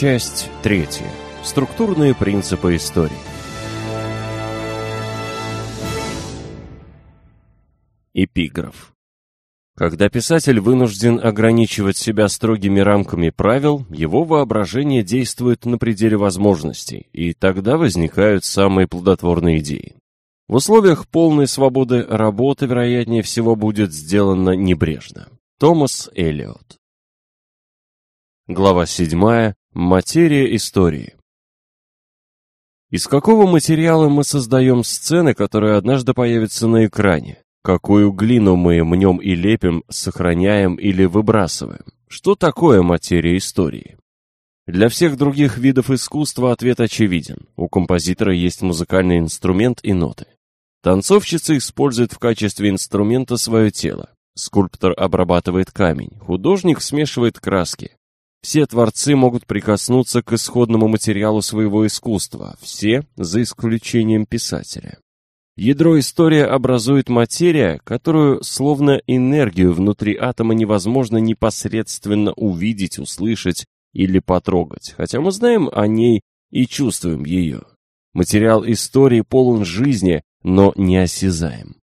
Часть третья. Структурные принципы истории. Эпиграф. Когда писатель вынужден ограничивать себя строгими рамками правил, его воображение действует на пределе возможностей, и тогда возникают самые плодотворные идеи. В условиях полной свободы работа, вероятнее всего, будет сделана небрежно. Томас Эллиот. Глава 7. Материя истории. Из какого материала мы создаем сцены, которые однажды появятся на экране? Какую глину мы мнем и лепим, сохраняем или выбрасываем? Что такое материя истории? Для всех других видов искусства ответ очевиден. У композитора есть музыкальный инструмент и ноты. Танцовщица использует в качестве инструмента свое тело. Скульптор обрабатывает камень, художник смешивает краски. Все творцы могут прикоснуться к исходному материалу своего искусства, все за исключением писателя. Ядро истории образует материя, которую, словно энергию внутри атома, невозможно непосредственно увидеть, услышать или потрогать, хотя мы знаем о ней и чувствуем ее. Материал истории полон жизни, но неосязаем.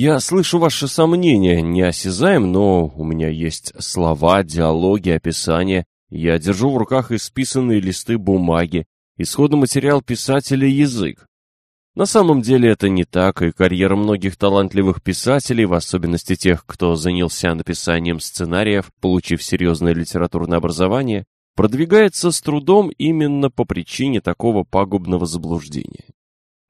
Я слышу ваши сомнения, неосязаем, но у меня есть слова, диалоги, описания. Я держу в руках исписанные листы бумаги, исходный материал писателя — язык. На самом деле это не так, и карьера многих талантливых писателей, в особенности тех, кто занялся написанием сценариев, получив серьезное литературное образование, продвигается с трудом именно по причине такого пагубного заблуждения.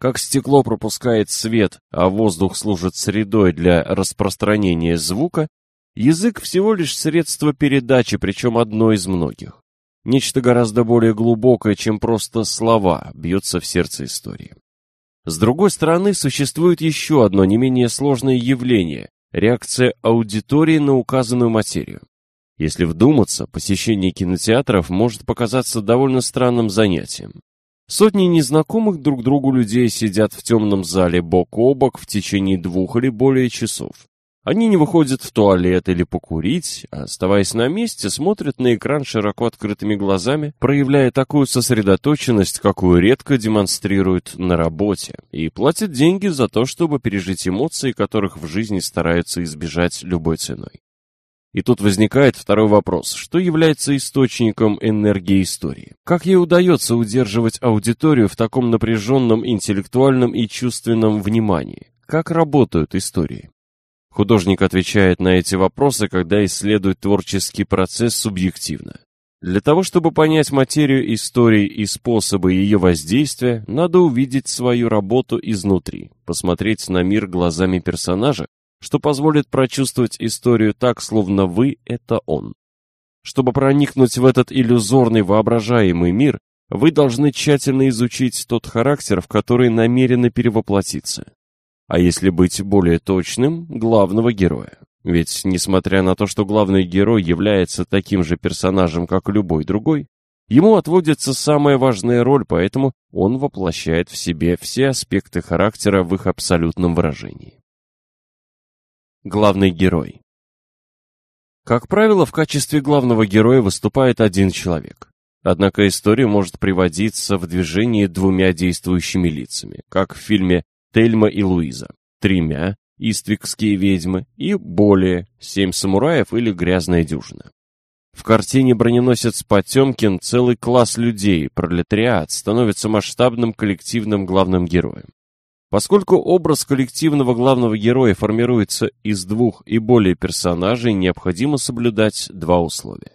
Как стекло пропускает свет, а воздух служит средой для распространения звука, язык всего лишь средство передачи, причем одно из многих. Нечто гораздо более глубокое, чем просто слова, бьется в сердце истории. С другой стороны, существует еще одно не менее сложное явление – реакция аудитории на указанную материю. Если вдуматься, посещение кинотеатров может показаться довольно странным занятием. Сотни незнакомых друг другу людей сидят в темном зале бок о бок в течение двух или более часов. Они не выходят в туалет или покурить, а оставаясь на месте, смотрят на экран широко открытыми глазами, проявляя такую сосредоточенность, какую редко демонстрируют на работе, и платят деньги за то, чтобы пережить эмоции, которых в жизни стараются избежать любой ценой. И тут возникает второй вопрос. Что является источником энергии истории? Как ей удается удерживать аудиторию в таком напряженном интеллектуальном и чувственном внимании? Как работают истории? Художник отвечает на эти вопросы, когда исследует творческий процесс субъективно. Для того, чтобы понять материю истории и способы ее воздействия, надо увидеть свою работу изнутри, посмотреть на мир глазами персонажа, что позволит прочувствовать историю так, словно вы — это он. Чтобы проникнуть в этот иллюзорный воображаемый мир, вы должны тщательно изучить тот характер, в который намерены перевоплотиться. А если быть более точным, главного героя. Ведь, несмотря на то, что главный герой является таким же персонажем, как любой другой, ему отводится самая важная роль, поэтому он воплощает в себе все аспекты характера в их абсолютном выражении. Главный герой. Как правило, в качестве главного героя выступает один человек. Однако история может приводиться в движение двумя действующими лицами, как в фильме «Тельма и Луиза», тремя «Иствикские ведьмы» и более «Семь самураев» или «Грязная дюжина». В картине «Броненосец Потемкин» целый класс людей, пролетариат, становится масштабным коллективным главным героем. Поскольку образ коллективного главного героя формируется из двух и более персонажей, необходимо соблюдать два условия.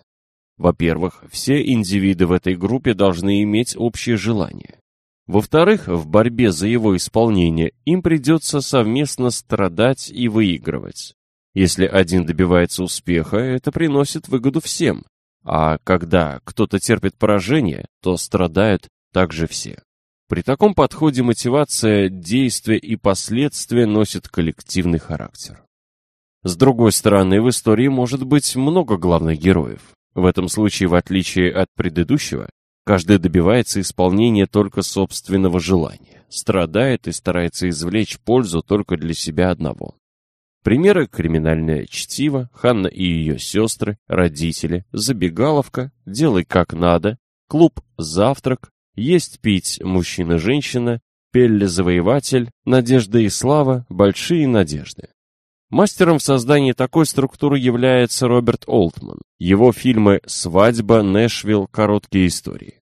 Во-первых, все индивиды в этой группе должны иметь общее желание. Во-вторых, в борьбе за его исполнение им придется совместно страдать и выигрывать. Если один добивается успеха, это приносит выгоду всем, а когда кто-то терпит поражение, то страдают также все. При таком подходе мотивация, действия и последствия носят коллективный характер. С другой стороны, в истории может быть много главных героев. В этом случае, в отличие от предыдущего, каждый добивается исполнения только собственного желания, страдает и старается извлечь пользу только для себя одного. Примеры «Криминальное чтиво», «Ханна и ее сестры», «Родители», «Забегаловка», «Делай как надо», «Клуб «Завтрак», «Есть пить мужчина-женщина», «Пелли-завоеватель», «Надежда и слава», «Большие надежды». Мастером в создании такой структуры является Роберт Олтман. Его фильмы «Свадьба», «Нэшвилл», «Короткие истории».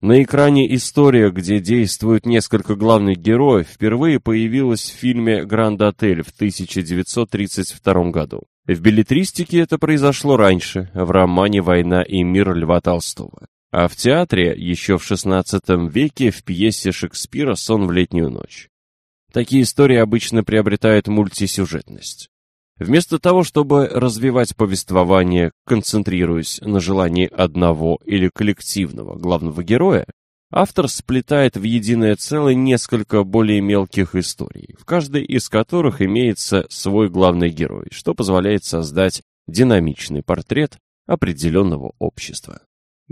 На экране история, где действуют несколько главных героев, впервые появилась в фильме «Гранд Отель» в 1932 году. В билетристике это произошло раньше, в романе «Война и мир» Льва Толстого. А в театре еще в XVI веке в пьесе Шекспира «Сон в летнюю ночь». Такие истории обычно приобретают мультисюжетность. Вместо того, чтобы развивать повествование, концентрируясь на желании одного или коллективного главного героя, автор сплетает в единое целое несколько более мелких историй, в каждой из которых имеется свой главный герой, что позволяет создать динамичный портрет определенного общества.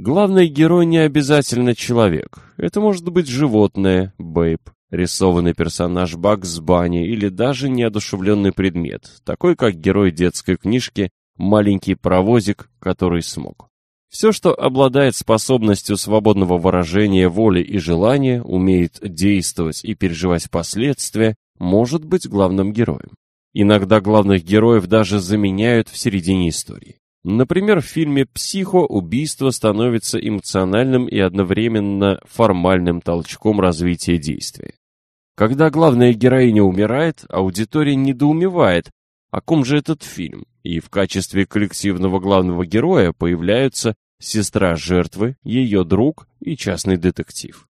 Главный герой не обязательно человек. Это может быть животное, бейб, рисованный персонаж Бакс Банни или даже неодушевленный предмет, такой как герой детской книжки «Маленький паровозик, который смог». Все, что обладает способностью свободного выражения воли и желания, умеет действовать и переживать последствия, может быть главным героем. Иногда главных героев даже заменяют в середине истории. Например, в фильме «Психо» убийство становится эмоциональным и одновременно формальным толчком развития действия. Когда главная героиня умирает, аудитория недоумевает, о ком же этот фильм, и в качестве коллективного главного героя появляются сестра жертвы, ее друг и частный детектив.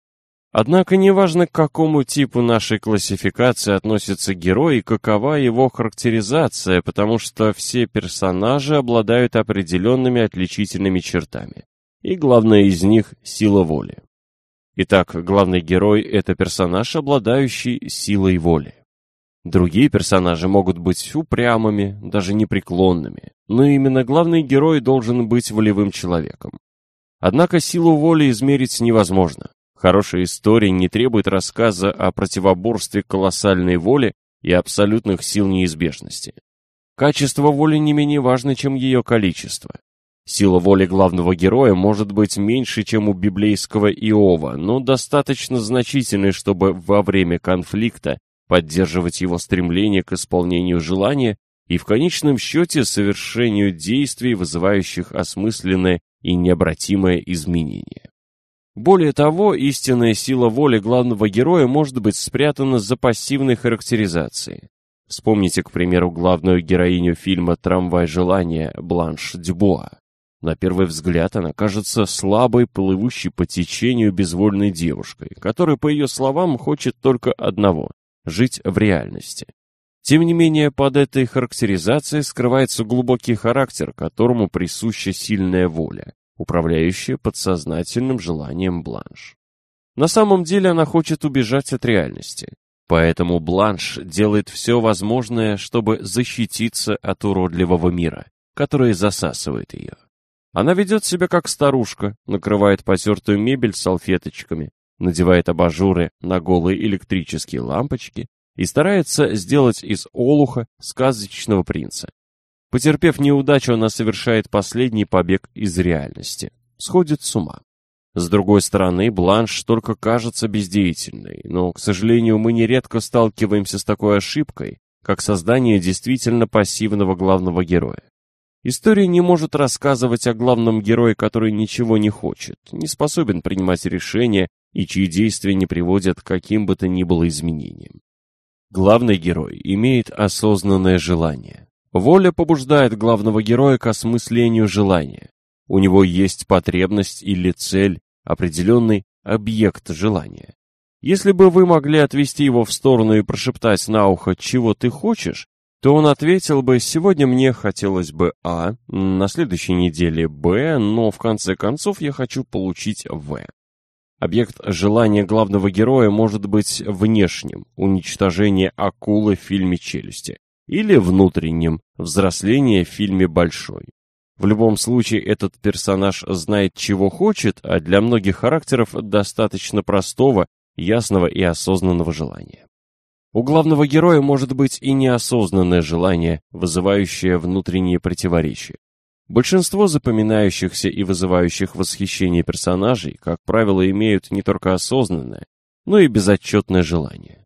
Однако неважно, к какому типу нашей классификации относится герой и какова его характеризация, потому что все персонажи обладают определенными отличительными чертами. И главное из них – сила воли. Итак, главный герой – это персонаж, обладающий силой воли. Другие персонажи могут быть упрямыми, даже непреклонными, но именно главный герой должен быть волевым человеком. Однако силу воли измерить невозможно. Хорошая история не требует рассказа о противоборстве колоссальной воли и абсолютных сил неизбежности. Качество воли не менее важно, чем ее количество. Сила воли главного героя может быть меньше, чем у библейского Иова, но достаточно значительной, чтобы во время конфликта поддерживать его стремление к исполнению желания и в конечном счете совершению действий, вызывающих осмысленное и необратимое изменение. Более того, истинная сила воли главного героя может быть спрятана за пассивной характеризацией. Вспомните, к примеру, главную героиню фильма «Трамвай желания» Бланш Дюбуа. На первый взгляд она кажется слабой, плывущей по течению безвольной девушкой, которая, по ее словам, хочет только одного – жить в реальности. Тем не менее, под этой характеризацией скрывается глубокий характер, которому присуща сильная воля, управляющая подсознательным желанием Бланш. На самом деле она хочет убежать от реальности. Поэтому Бланш делает все возможное, чтобы защититься от уродливого мира, который засасывает ее. Она ведет себя как старушка, накрывает потертую мебель салфеточками, надевает абажуры на голые электрические лампочки и старается сделать из Олуха сказочного принца. Потерпев неудачу, она совершает последний побег из реальности, сходит с ума. С другой стороны, Бланш только кажется бездеятельной, но, к сожалению, мы нередко сталкиваемся с такой ошибкой, как создание действительно пассивного главного героя. История не может рассказывать о главном герое, который ничего не хочет, не способен принимать решения и чьи действия не приводят к каким бы то ни было изменениям. Главный герой имеет осознанное желание. Воля побуждает главного героя к осмыслению желания. У него есть потребность или цель, определенный объект желания. Если бы вы могли отвести его в сторону и прошептать на ухо «чего ты хочешь», то он ответил бы, сегодня мне хотелось бы А, на следующей неделе Б, но в конце концов я хочу получить В. Объект желания главного героя может быть внешним, уничтожение акулы в фильме «Челюсти», или внутренним, взросление в фильме «Большой». В любом случае, этот персонаж знает, чего хочет, а для многих характеров достаточно простого, ясного и осознанного желания. У главного героя может быть и неосознанное желание, вызывающее внутренние противоречия. Большинство запоминающихся и вызывающих восхищение персонажей, как правило, имеют не только осознанное, но и безотчетное желание.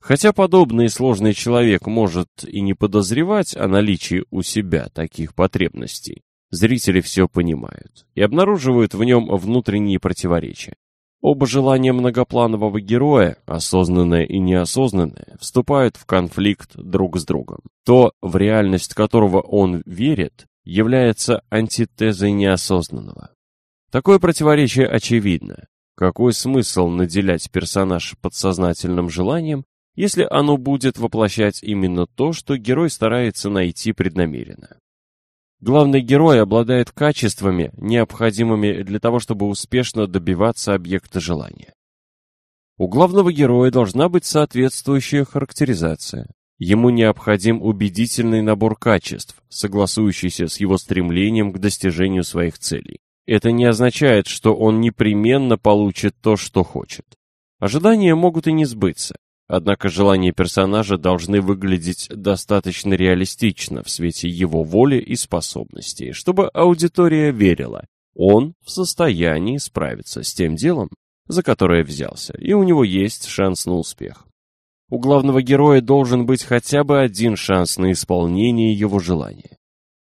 Хотя подобный сложный человек может и не подозревать о наличии у себя таких потребностей, зрители все понимают и обнаруживают в нем внутренние противоречия. Оба желания многопланового героя, осознанное и неосознанное, вступают в конфликт друг с другом. То, в реальность которого он верит, является антитезой неосознанного. Такое противоречие очевидно. Какой смысл наделять персонаж подсознательным желанием, если оно будет воплощать именно то, что герой старается найти преднамеренно? Главный герой обладает качествами, необходимыми для того, чтобы успешно добиваться объекта желания. У главного героя должна быть соответствующая характеризация. Ему необходим убедительный набор качеств, согласующийся с его стремлением к достижению своих целей. Это не означает, что он непременно получит то, что хочет. Ожидания могут и не сбыться. Однако желания персонажа должны выглядеть достаточно реалистично в свете его воли и способностей, чтобы аудитория верила, он в состоянии справиться с тем делом, за которое взялся, и у него есть шанс на успех. У главного героя должен быть хотя бы один шанс на исполнение его желания.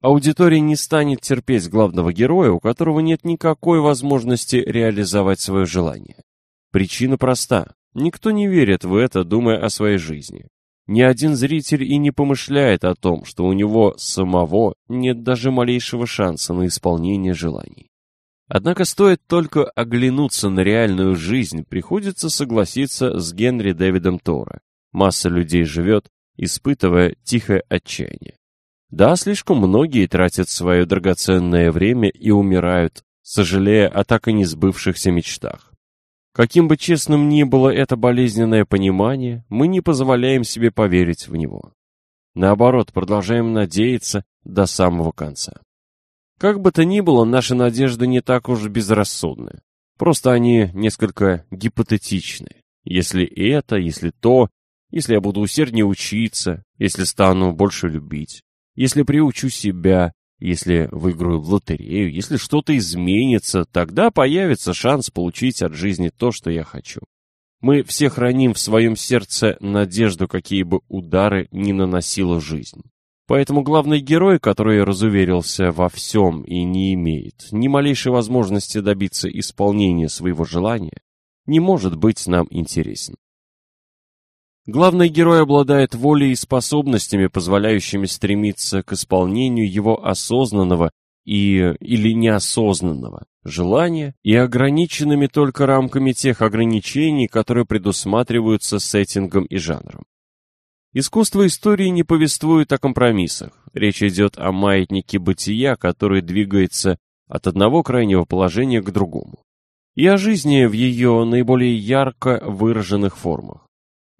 Аудитория не станет терпеть главного героя, у которого нет никакой возможности реализовать свое желание. Причина проста. Никто не верит в это, думая о своей жизни. Ни один зритель и не помышляет о том, что у него самого нет даже малейшего шанса на исполнение желаний. Однако стоит только оглянуться на реальную жизнь, приходится согласиться с Генри Дэвидом Тора. Масса людей живет, испытывая тихое отчаяние. Да, слишком многие тратят свое драгоценное время и умирают, сожалея о так и не сбывшихся мечтах. Каким бы честным ни было это болезненное понимание, мы не позволяем себе поверить в него. Наоборот, продолжаем надеяться до самого конца. Как бы то ни было, наши надежды не так уж безрассудны. Просто они несколько гипотетичны. Если это, если то, если я буду усерднее учиться, если стану больше любить, если приучу себя, если выиграю в лотерею, если что-то изменится, тогда появится шанс получить от жизни то, что я хочу. Мы все храним в своем сердце надежду, какие бы удары ни наносила жизнь. Поэтому главный герой, который разуверился во всем и не имеет ни малейшей возможности добиться исполнения своего желания, не может быть нам интересен. Главный герой обладает волей и способностями, позволяющими стремиться к исполнению его осознанного и или неосознанного желания и ограниченными только рамками тех ограничений, которые предусматриваются сеттингом и жанром. Искусство истории не повествует о компромиссах. Речь идет о маятнике бытия, который двигается от одного крайнего положения к другому. И о жизни в ее наиболее ярко выраженных формах.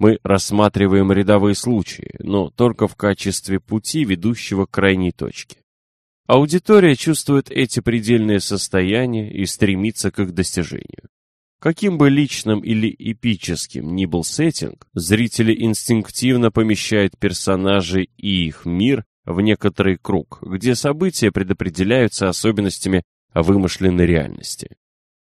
Мы рассматриваем рядовые случаи, но только в качестве пути, ведущего к крайней точке. Аудитория чувствует эти предельные состояния и стремится к их достижению. Каким бы личным или эпическим ни был сеттинг, зрители инстинктивно помещают персонажей и их мир в некоторый круг, где события предопределяются особенностями вымышленной реальности.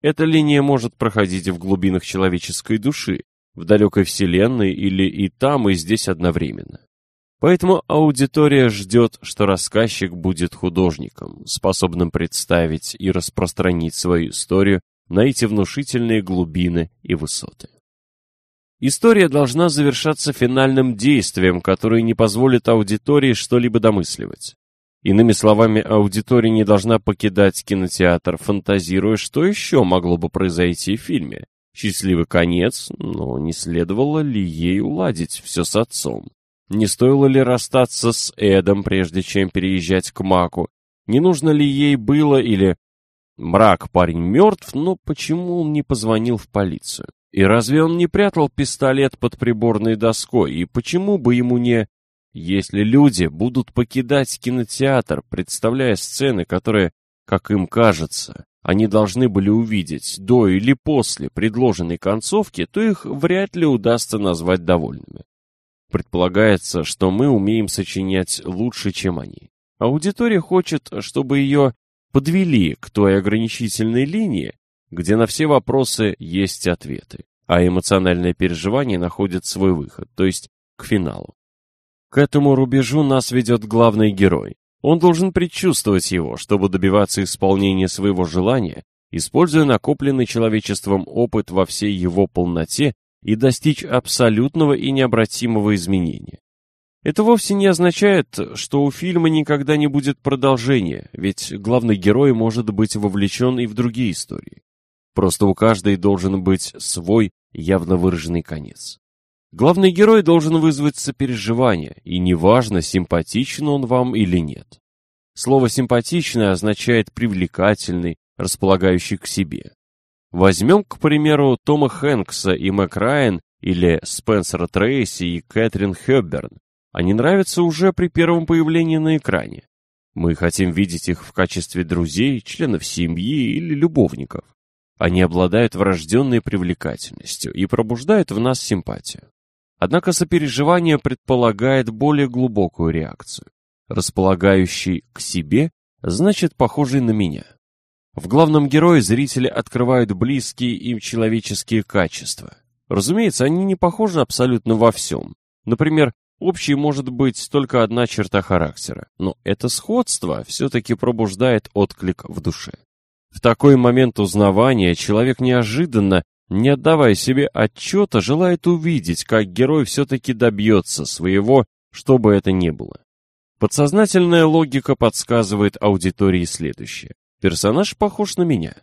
Эта линия может проходить в глубинах человеческой души, в далекой вселенной или и там, и здесь одновременно. Поэтому аудитория ждет, что рассказчик будет художником, способным представить и распространить свою историю на эти внушительные глубины и высоты. История должна завершаться финальным действием, которое не позволит аудитории что-либо домысливать. Иными словами, аудитория не должна покидать кинотеатр, фантазируя, что еще могло бы произойти в фильме, Счастливый конец, но не следовало ли ей уладить все с отцом? Не стоило ли расстаться с Эдом, прежде чем переезжать к Маку? Не нужно ли ей было или... Мрак, парень мертв, но почему он не позвонил в полицию? И разве он не прятал пистолет под приборной доской? И почему бы ему не... Если люди будут покидать кинотеатр, представляя сцены, которые, как им кажется, они должны были увидеть до или после предложенной концовки, то их вряд ли удастся назвать довольными. Предполагается, что мы умеем сочинять лучше, чем они. Аудитория хочет, чтобы ее подвели к той ограничительной линии, где на все вопросы есть ответы, а эмоциональное переживание находит свой выход, то есть к финалу. К этому рубежу нас ведет главный герой. Он должен предчувствовать его, чтобы добиваться исполнения своего желания, используя накопленный человечеством опыт во всей его полноте и достичь абсолютного и необратимого изменения. Это вовсе не означает, что у фильма никогда не будет продолжения, ведь главный герой может быть вовлечен и в другие истории. Просто у каждой должен быть свой явно выраженный конец. Главный герой должен вызвать сопереживание, и неважно, симпатичен он вам или нет. Слово «симпатичный» означает «привлекательный», располагающий к себе. Возьмем, к примеру, Тома Хэнкса и Мэк Райан или Спенсера Трейси и Кэтрин Хёбберн. Они нравятся уже при первом появлении на экране. Мы хотим видеть их в качестве друзей, членов семьи или любовников. Они обладают врожденной привлекательностью и пробуждают в нас симпатию. Однако сопереживание предполагает более глубокую реакцию. Располагающий к себе значит похожий на меня. В главном герое зрители открывают близкие им человеческие качества. Разумеется, они не похожи абсолютно во всем. Например, общей может быть только одна черта характера, но это сходство все-таки пробуждает отклик в душе. В такой момент узнавания человек неожиданно, не отдавая себе отчета, желает увидеть, как герой все-таки добьется своего, что бы это ни было. Подсознательная логика подсказывает аудитории следующее. Персонаж похож на меня.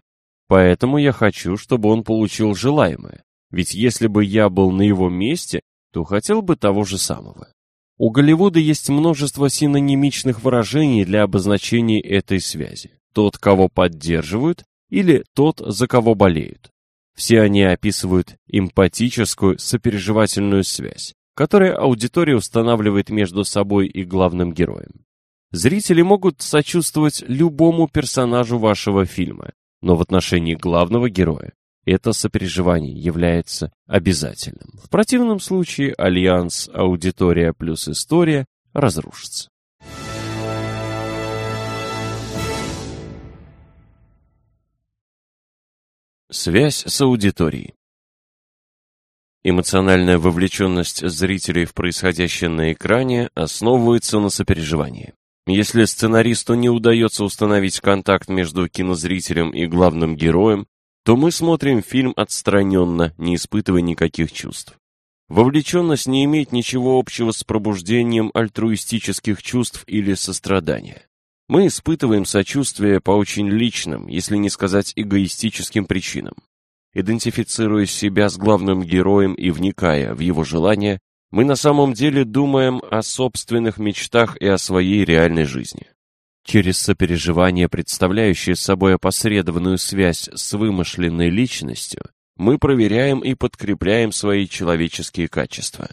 Поэтому я хочу, чтобы он получил желаемое. Ведь если бы я был на его месте, то хотел бы того же самого. У Голливуда есть множество синонимичных выражений для обозначения этой связи тот, кого поддерживают, или тот, за кого болеют. Все они описывают эмпатическую сопереживательную связь, которая аудитория устанавливает между собой и главным героем. Зрители могут сочувствовать любому персонажу вашего фильма, но в отношении главного героя это сопереживание является обязательным. В противном случае альянс аудитория плюс история разрушится. Связь с аудиторией. Эмоциональная вовлеченность зрителей в происходящее на экране основывается на сопереживании. Если сценаристу не удается установить контакт между кинозрителем и главным героем, то мы смотрим фильм отстраненно, не испытывая никаких чувств. Вовлеченность не имеет ничего общего с пробуждением альтруистических чувств или сострадания. Мы испытываем сочувствие по очень личным, если не сказать эгоистическим причинам. Идентифицируя себя с главным героем и вникая в его желания, мы на самом деле думаем о собственных мечтах и о своей реальной жизни. Через сопереживание, представляющее собой опосредованную связь с вымышленной личностью, мы проверяем и подкрепляем свои человеческие качества.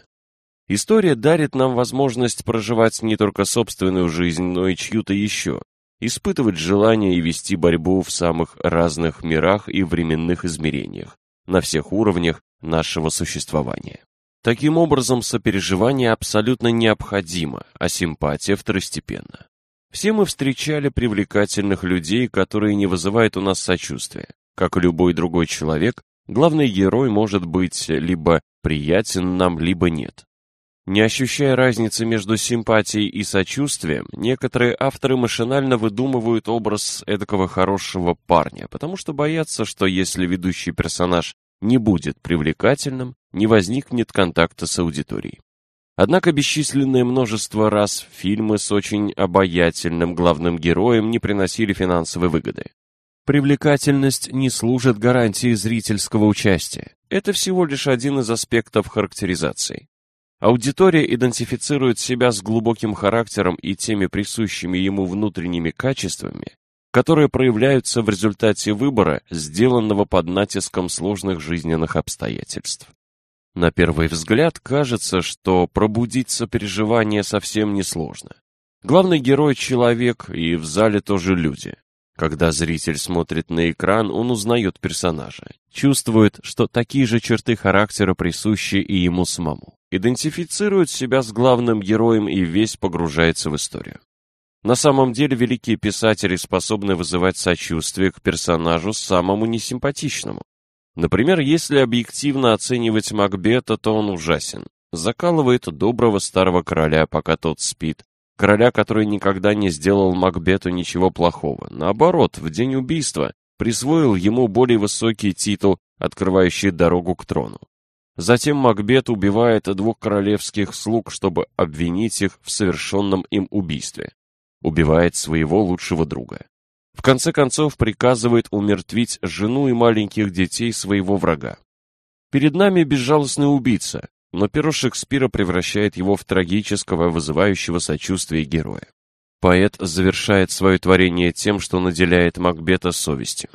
История дарит нам возможность проживать не только собственную жизнь, но и чью-то еще, испытывать желание и вести борьбу в самых разных мирах и временных измерениях, на всех уровнях нашего существования. Таким образом, сопереживание абсолютно необходимо, а симпатия второстепенна. Все мы встречали привлекательных людей, которые не вызывают у нас сочувствия. Как и любой другой человек, главный герой может быть либо приятен нам, либо нет. Не ощущая разницы между симпатией и сочувствием, некоторые авторы машинально выдумывают образ эдакого хорошего парня, потому что боятся, что если ведущий персонаж не будет привлекательным, не возникнет контакта с аудиторией. Однако бесчисленное множество раз фильмы с очень обаятельным главным героем не приносили финансовой выгоды. Привлекательность не служит гарантией зрительского участия. Это всего лишь один из аспектов характеризации. Аудитория идентифицирует себя с глубоким характером и теми присущими ему внутренними качествами, которые проявляются в результате выбора, сделанного под натиском сложных жизненных обстоятельств. На первый взгляд кажется, что пробудить сопереживание совсем несложно. Главный герой — человек, и в зале тоже люди. Когда зритель смотрит на экран, он узнает персонажа, чувствует, что такие же черты характера присущи и ему самому. Идентифицирует себя с главным героем и весь погружается в историю. На самом деле великие писатели способны вызывать сочувствие к персонажу самому несимпатичному. Например, если объективно оценивать Макбета, то он ужасен. Закалывает доброго старого короля, пока тот спит. Короля, который никогда не сделал Макбету ничего плохого. Наоборот, в день убийства присвоил ему более высокий титул, открывающий дорогу к трону. Затем Макбет убивает двух королевских слуг, чтобы обвинить их в совершенном им убийстве. Убивает своего лучшего друга. В конце концов приказывает умертвить жену и маленьких детей своего врага. Перед нами безжалостный убийца, но перо Шекспира превращает его в трагического, вызывающего сочувствие героя. Поэт завершает свое творение тем, что наделяет Макбета совестью.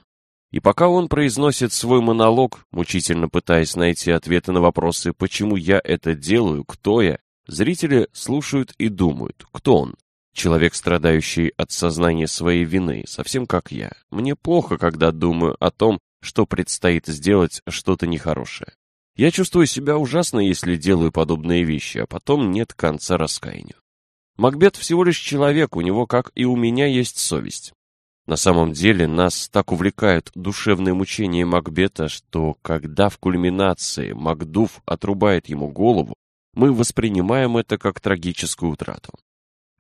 И пока он произносит свой монолог, мучительно пытаясь найти ответы на вопросы «почему я это делаю?», «кто я?», зрители слушают и думают «кто он?». Человек, страдающий от сознания своей вины, совсем как я. Мне плохо, когда думаю о том, что предстоит сделать что-то нехорошее. Я чувствую себя ужасно, если делаю подобные вещи, а потом нет конца раскаянию. Макбет всего лишь человек, у него, как и у меня, есть совесть. На самом деле нас так увлекают душевные мучения Макбета, что когда в кульминации Макдув отрубает ему голову, мы воспринимаем это как трагическую утрату.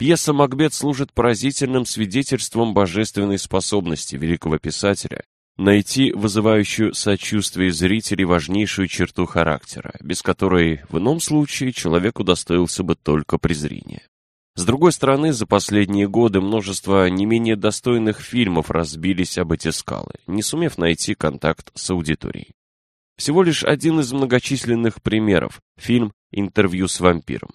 Пьеса «Макбет» служит поразительным свидетельством божественной способности великого писателя найти вызывающую сочувствие зрителей важнейшую черту характера, без которой в ином случае человек удостоился бы только презрения. С другой стороны, за последние годы множество не менее достойных фильмов разбились об эти скалы, не сумев найти контакт с аудиторией. Всего лишь один из многочисленных примеров – фильм «Интервью с вампиром».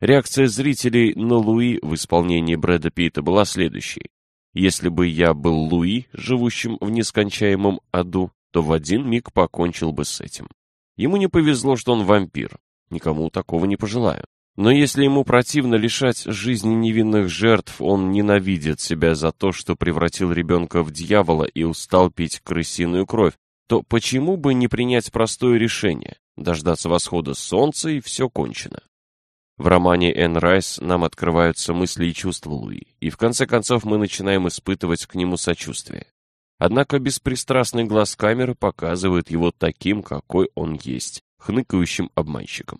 Реакция зрителей на Луи в исполнении Брэда Питта была следующей. Если бы я был Луи, живущим в нескончаемом аду, то в один миг покончил бы с этим. Ему не повезло, что он вампир. Никому такого не пожелаю. Но если ему противно лишать жизни невинных жертв, он ненавидит себя за то, что превратил ребенка в дьявола и устал пить крысиную кровь, то почему бы не принять простое решение, дождаться восхода солнца и все кончено? В романе Энн Райс нам открываются мысли и чувства Луи, и в конце концов мы начинаем испытывать к нему сочувствие. Однако беспристрастный глаз камеры показывает его таким, какой он есть, хныкающим обманщиком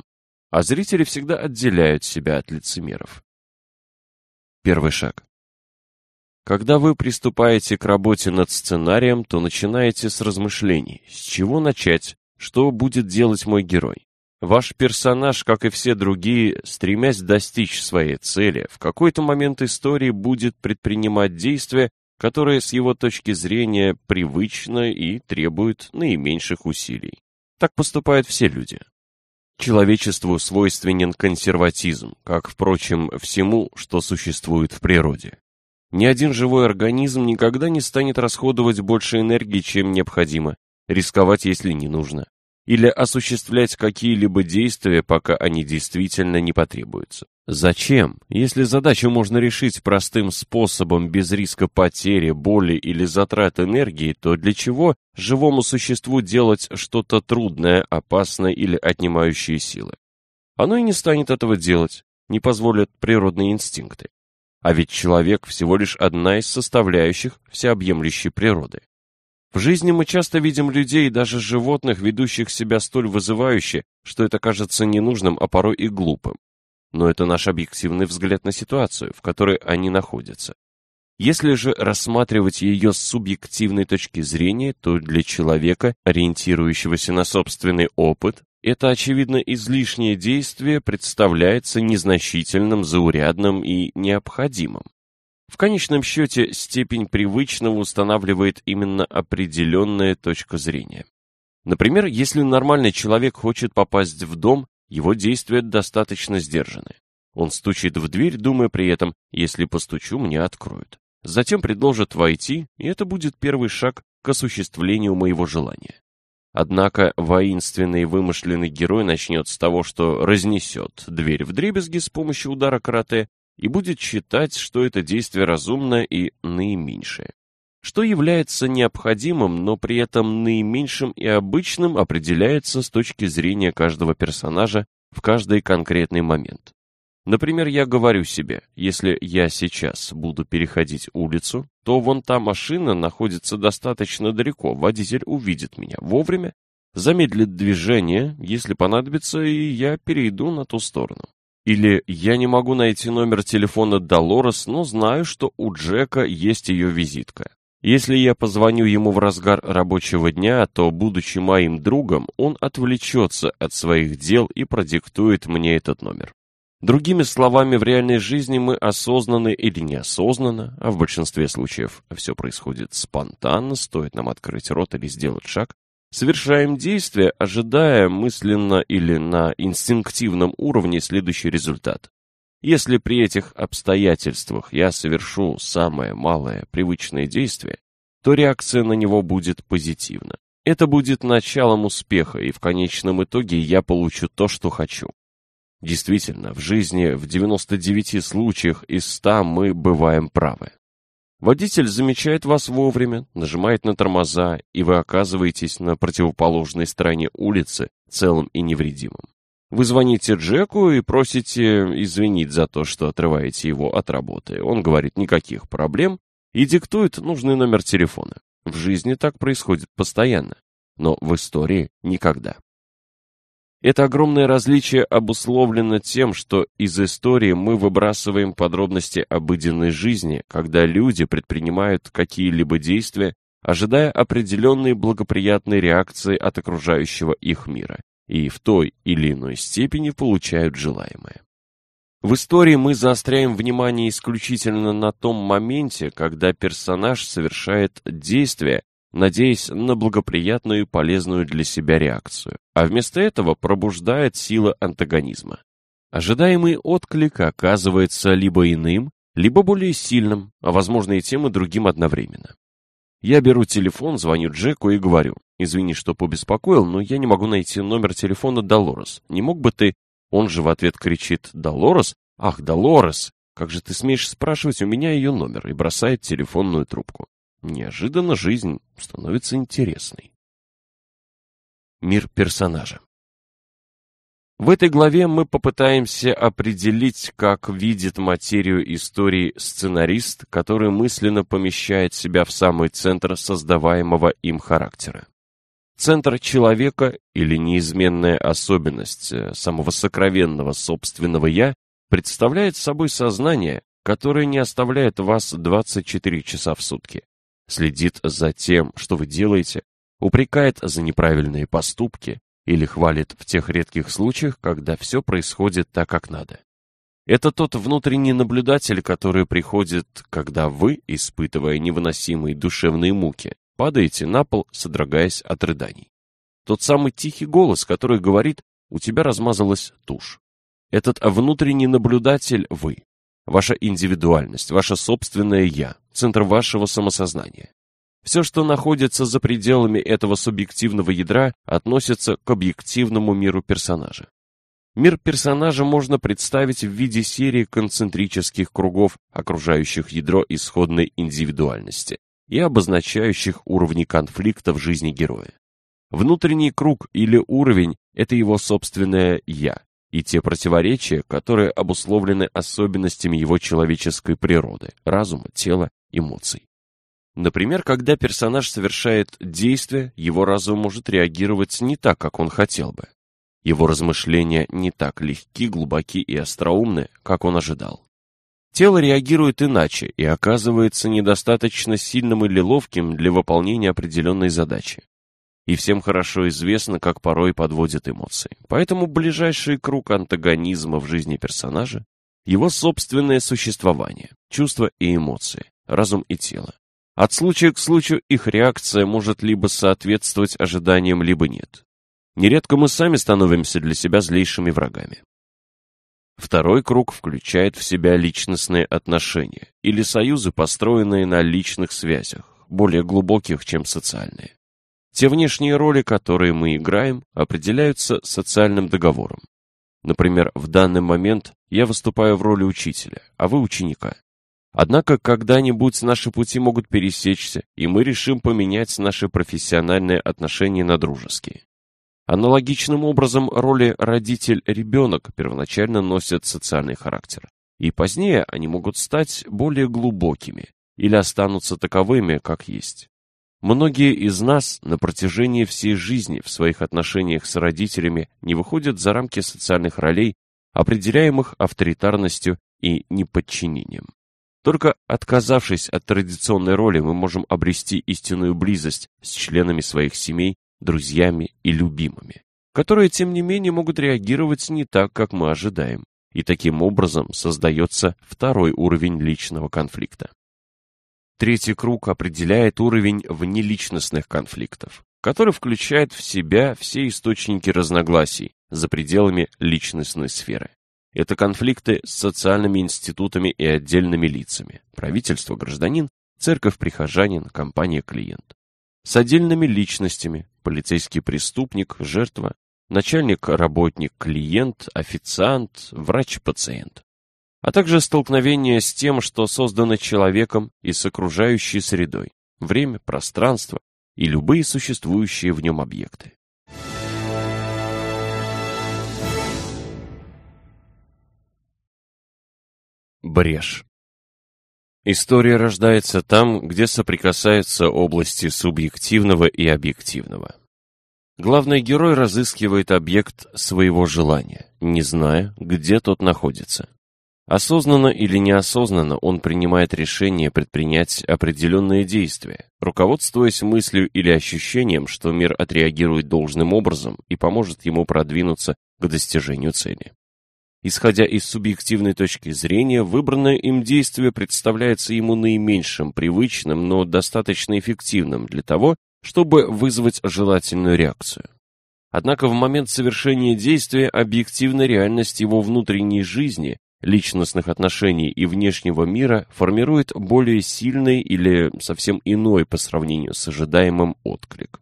а зрители всегда отделяют себя от лицемеров. Первый шаг. Когда вы приступаете к работе над сценарием, то начинаете с размышлений, с чего начать, что будет делать мой герой. Ваш персонаж, как и все другие, стремясь достичь своей цели, в какой-то момент истории будет предпринимать действия, которые с его точки зрения привычно и требуют наименьших усилий. Так поступают все люди. Человечеству свойственен консерватизм, как, впрочем, всему, что существует в природе. Ни один живой организм никогда не станет расходовать больше энергии, чем необходимо, рисковать, если не нужно, или осуществлять какие-либо действия, пока они действительно не потребуются. Зачем? Если задачу можно решить простым способом, без риска потери, боли или затрат энергии, то для чего живому существу делать что-то трудное, опасное или отнимающее силы? Оно и не станет этого делать, не позволят природные инстинкты. А ведь человек всего лишь одна из составляющих всеобъемлющей природы. В жизни мы часто видим людей и даже животных, ведущих себя столь вызывающе, что это кажется ненужным, а порой и глупым но это наш объективный взгляд на ситуацию, в которой они находятся. Если же рассматривать ее с субъективной точки зрения, то для человека, ориентирующегося на собственный опыт, это, очевидно, излишнее действие представляется незначительным, заурядным и необходимым. В конечном счете, степень привычного устанавливает именно определенная точка зрения. Например, если нормальный человек хочет попасть в дом, его действия достаточно сдержаны. Он стучит в дверь, думая при этом, если постучу, мне откроют. Затем предложат войти, и это будет первый шаг к осуществлению моего желания. Однако воинственный вымышленный герой начнет с того, что разнесет дверь в дребезги с помощью удара карате и будет считать, что это действие разумное и наименьшее что является необходимым, но при этом наименьшим и обычным определяется с точки зрения каждого персонажа в каждый конкретный момент. Например, я говорю себе, если я сейчас буду переходить улицу, то вон та машина находится достаточно далеко, водитель увидит меня вовремя, замедлит движение, если понадобится, и я перейду на ту сторону. Или я не могу найти номер телефона Долорес, но знаю, что у Джека есть ее визитка. Если я позвоню ему в разгар рабочего дня, то, будучи моим другом, он отвлечется от своих дел и продиктует мне этот номер. Другими словами, в реальной жизни мы осознанно или неосознанно, а в большинстве случаев все происходит спонтанно, стоит нам открыть рот или сделать шаг, совершаем действие, ожидая мысленно или на инстинктивном уровне следующий результат. Если при этих обстоятельствах я совершу самое малое привычное действие, то реакция на него будет позитивна. Это будет началом успеха, и в конечном итоге я получу то, что хочу. Действительно, в жизни в 99 случаях из 100 мы бываем правы. Водитель замечает вас вовремя, нажимает на тормоза, и вы оказываетесь на противоположной стороне улицы, целым и невредимым. Вы звоните Джеку и просите извинить за то, что отрываете его от работы. Он говорит никаких проблем и диктует нужный номер телефона. В жизни так происходит постоянно, но в истории никогда. Это огромное различие обусловлено тем, что из истории мы выбрасываем подробности обыденной жизни, когда люди предпринимают какие-либо действия, ожидая определенной благоприятной реакции от окружающего их мира, и в той или иной степени получают желаемое. В истории мы заостряем внимание исключительно на том моменте, когда персонаж совершает действие, надеясь на благоприятную и полезную для себя реакцию, а вместо этого пробуждает сила антагонизма. Ожидаемый отклик оказывается либо иным, либо более сильным, а возможно и тем и другим одновременно. Я беру телефон, звоню Джеку и говорю, извини, что побеспокоил, но я не могу найти номер телефона Долорес. Не мог бы ты... Он же в ответ кричит «Долорес? Ах, Долорес! Как же ты смеешь спрашивать у меня ее номер?» и бросает телефонную трубку. Неожиданно жизнь становится интересной. Мир персонажа. В этой главе мы попытаемся определить, как видит материю истории сценарист, который мысленно помещает себя в самый центр создаваемого им характера. Центр человека или неизменная особенность э, самого сокровенного собственного «я» представляет собой сознание, которое не оставляет вас 24 часа в сутки, следит за тем, что вы делаете, упрекает за неправильные поступки или хвалит в тех редких случаях, когда все происходит так, как надо. Это тот внутренний наблюдатель, который приходит, когда вы, испытывая невыносимые душевные муки, падаете на пол, содрогаясь от рыданий. Тот самый тихий голос, который говорит «у тебя размазалась тушь». Этот внутренний наблюдатель – вы. Ваша индивидуальность, ваше собственное «я», центр вашего самосознания. Все, что находится за пределами этого субъективного ядра, относится к объективному миру персонажа. Мир персонажа можно представить в виде серии концентрических кругов, окружающих ядро исходной индивидуальности и обозначающих уровни конфликта в жизни героя. Внутренний круг или уровень – это его собственное «я», и те противоречия, которые обусловлены особенностями его человеческой природы, разума, тела, эмоций. Например, когда персонаж совершает действие, его разум может реагировать не так, как он хотел бы. Его размышления не так легки, глубоки и остроумны, как он ожидал. Тело реагирует иначе и оказывается недостаточно сильным или ловким для выполнения определенной задачи и всем хорошо известно, как порой подводят эмоции. Поэтому ближайший круг антагонизма в жизни персонажа – его собственное существование, чувства и эмоции, разум и тело. От случая к случаю их реакция может либо соответствовать ожиданиям, либо нет. Нередко мы сами становимся для себя злейшими врагами. Второй круг включает в себя личностные отношения или союзы, построенные на личных связях, более глубоких, чем социальные. Те внешние роли, которые мы играем, определяются социальным договором. Например, в данный момент я выступаю в роли учителя, а вы ученика. Однако когда-нибудь наши пути могут пересечься, и мы решим поменять наши профессиональные отношения на дружеские. Аналогичным образом роли родитель-ребенок первоначально носят социальный характер, и позднее они могут стать более глубокими или останутся таковыми, как есть. Многие из нас на протяжении всей жизни в своих отношениях с родителями не выходят за рамки социальных ролей, определяемых авторитарностью и неподчинением. Только отказавшись от традиционной роли, мы можем обрести истинную близость с членами своих семей друзьями и любимыми, которые, тем не менее, могут реагировать не так, как мы ожидаем, и таким образом создается второй уровень личного конфликта. Третий круг определяет уровень внеличностных конфликтов, который включает в себя все источники разногласий за пределами личностной сферы. Это конфликты с социальными институтами и отдельными лицами, правительство гражданин, церковь прихожанин, компания клиент. С отдельными личностями, полицейский преступник, жертва, начальник-работник, клиент, официант, врач-пациент. А также столкновение с тем, что создано человеком и с окружающей средой, время, пространство и любые существующие в нем объекты. Брешь. История рождается там, где соприкасаются области субъективного и объективного. Главный герой разыскивает объект своего желания, не зная, где тот находится. Осознанно или неосознанно он принимает решение предпринять определенные действия, руководствуясь мыслью или ощущением, что мир отреагирует должным образом и поможет ему продвинуться к достижению цели. Исходя из субъективной точки зрения, выбранное им действие представляется ему наименьшим привычным, но достаточно эффективным для того, чтобы вызвать желательную реакцию. Однако в момент совершения действия объективная реальность его внутренней жизни, личностных отношений и внешнего мира формирует более сильный или совсем иной по сравнению с ожидаемым отклик.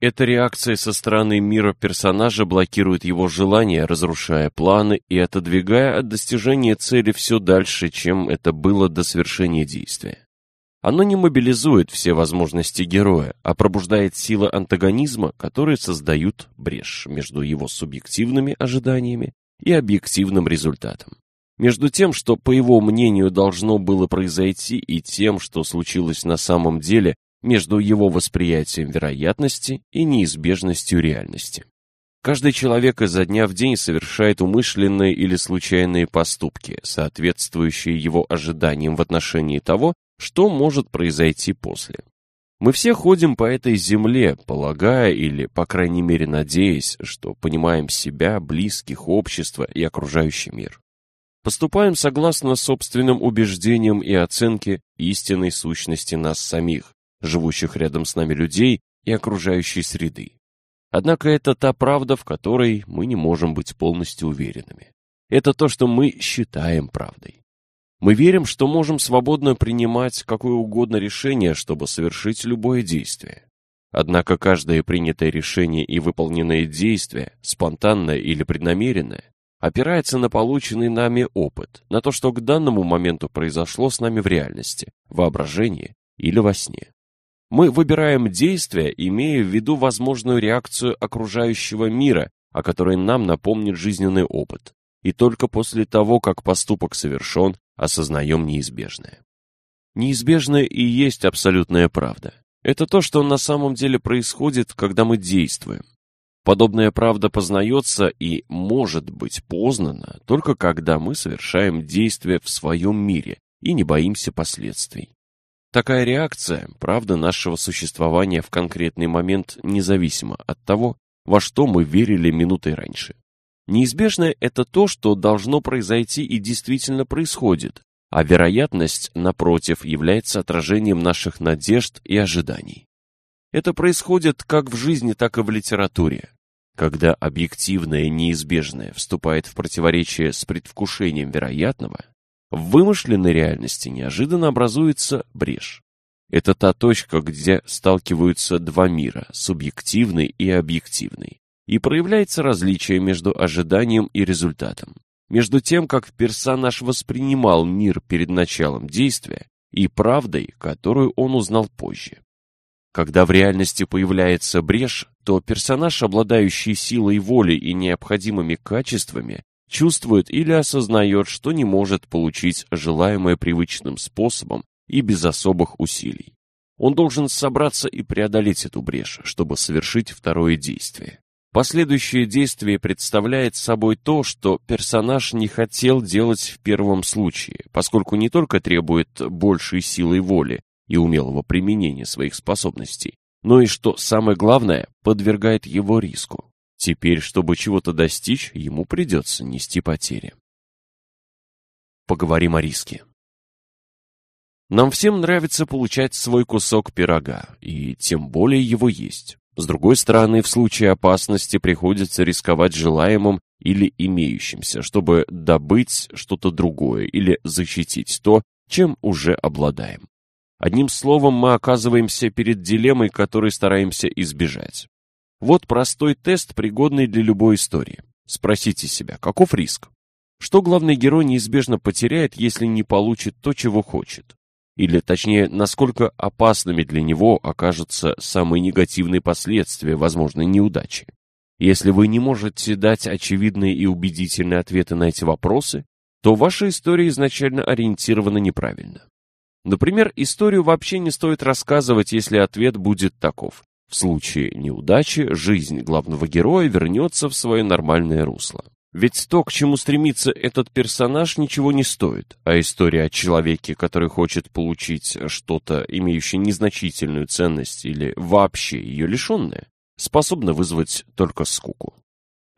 Эта реакция со стороны мира персонажа блокирует его желания, разрушая планы и отодвигая от достижения цели все дальше, чем это было до совершения действия. Оно не мобилизует все возможности героя, а пробуждает силы антагонизма, которые создают брешь между его субъективными ожиданиями и объективным результатом. Между тем, что, по его мнению, должно было произойти, и тем, что случилось на самом деле, между его восприятием вероятности и неизбежностью реальности. Каждый человек изо дня в день совершает умышленные или случайные поступки, соответствующие его ожиданиям в отношении того, что может произойти после. Мы все ходим по этой земле, полагая или, по крайней мере, надеясь, что понимаем себя, близких, общество и окружающий мир. Поступаем согласно собственным убеждениям и оценке истинной сущности нас самих, живущих рядом с нами людей и окружающей среды. Однако это та правда, в которой мы не можем быть полностью уверенными. Это то, что мы считаем правдой. Мы верим, что можем свободно принимать какое угодно решение, чтобы совершить любое действие. Однако каждое принятое решение и выполненное действие, спонтанное или преднамеренное, опирается на полученный нами опыт, на то, что к данному моменту произошло с нами в реальности, воображении или во сне. Мы выбираем действия, имея в виду возможную реакцию окружающего мира, о которой нам напомнит жизненный опыт. И только после того, как поступок совершен, осознаем неизбежное. Неизбежное и есть абсолютная правда. Это то, что на самом деле происходит, когда мы действуем. Подобная правда познается и может быть познана только когда мы совершаем действия в своем мире и не боимся последствий. Такая реакция – правда нашего существования в конкретный момент независимо от того, во что мы верили минутой раньше. Неизбежное – это то, что должно произойти и действительно происходит, а вероятность, напротив, является отражением наших надежд и ожиданий. Это происходит как в жизни, так и в литературе. Когда объективное неизбежное вступает в противоречие с предвкушением вероятного, в вымышленной реальности неожиданно образуется брешь. Это та точка, где сталкиваются два мира, субъективный и объективный, и проявляется различие между ожиданием и результатом, между тем, как персонаж воспринимал мир перед началом действия, и правдой, которую он узнал позже. Когда в реальности появляется брешь, то персонаж, обладающий силой воли и необходимыми качествами, чувствует или осознает, что не может получить желаемое привычным способом и без особых усилий. Он должен собраться и преодолеть эту брешь, чтобы совершить второе действие. Последующее действие представляет собой то, что персонаж не хотел делать в первом случае, поскольку не только требует большей силы воли и умелого применения своих способностей, но и, что самое главное, подвергает его риску. Теперь, чтобы чего-то достичь, ему придется нести потери. Поговорим о риске. Нам всем нравится получать свой кусок пирога, и тем более его есть. С другой стороны, в случае опасности приходится рисковать желаемым или имеющимся, чтобы добыть что-то другое или защитить то, чем уже обладаем. Одним словом, мы оказываемся перед дилеммой, которой стараемся избежать. Вот простой тест, пригодный для любой истории. Спросите себя, каков риск? Что главный герой неизбежно потеряет, если не получит то, чего хочет? Или, точнее, насколько опасными для него окажутся самые негативные последствия возможной неудачи. Если вы не можете дать очевидные и убедительные ответы на эти вопросы, то ваша история изначально ориентирована неправильно. Например, историю вообще не стоит рассказывать, если ответ будет таков. В случае неудачи жизнь главного героя вернется в свое нормальное русло. Ведь то, к чему стремится этот персонаж, ничего не стоит, а история о человеке, который хочет получить что-то, имеющее незначительную ценность или вообще ее лишенное, способна вызвать только скуку.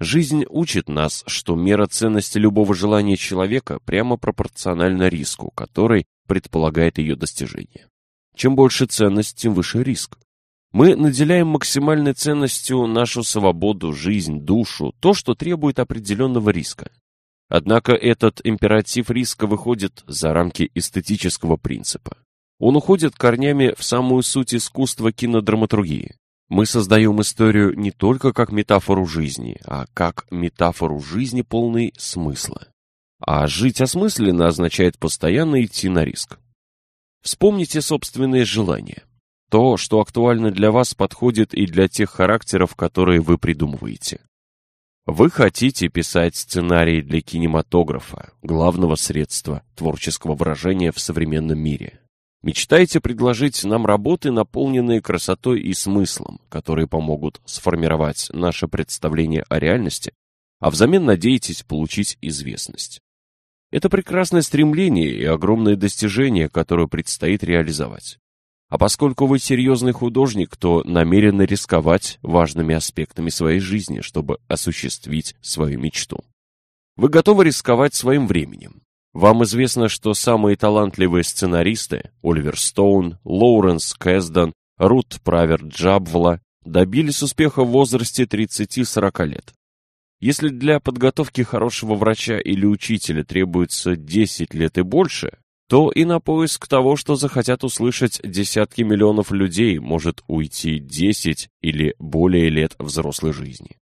Жизнь учит нас, что мера ценности любого желания человека прямо пропорциональна риску, который предполагает ее достижение. Чем больше ценность, тем выше риск. Мы наделяем максимальной ценностью нашу свободу, жизнь, душу, то, что требует определенного риска. Однако этот императив риска выходит за рамки эстетического принципа. Он уходит корнями в самую суть искусства кинодраматургии. Мы создаем историю не только как метафору жизни, а как метафору жизни полной смысла. А жить осмысленно означает постоянно идти на риск. Вспомните собственные желания. То, что актуально для вас, подходит и для тех характеров, которые вы придумываете. Вы хотите писать сценарии для кинематографа, главного средства творческого выражения в современном мире. Мечтаете предложить нам работы, наполненные красотой и смыслом, которые помогут сформировать наше представление о реальности, а взамен надеетесь получить известность. Это прекрасное стремление и огромное достижение, которое предстоит реализовать. А поскольку вы серьезный художник, то намерены рисковать важными аспектами своей жизни, чтобы осуществить свою мечту. Вы готовы рисковать своим временем. Вам известно, что самые талантливые сценаристы Оливер Стоун, Лоуренс Кэсдон, Рут Правер Джабвла добились успеха в возрасте 30-40 лет. Если для подготовки хорошего врача или учителя требуется 10 лет и больше, то и на поиск того, что захотят услышать десятки миллионов людей, может уйти 10 или более лет взрослой жизни.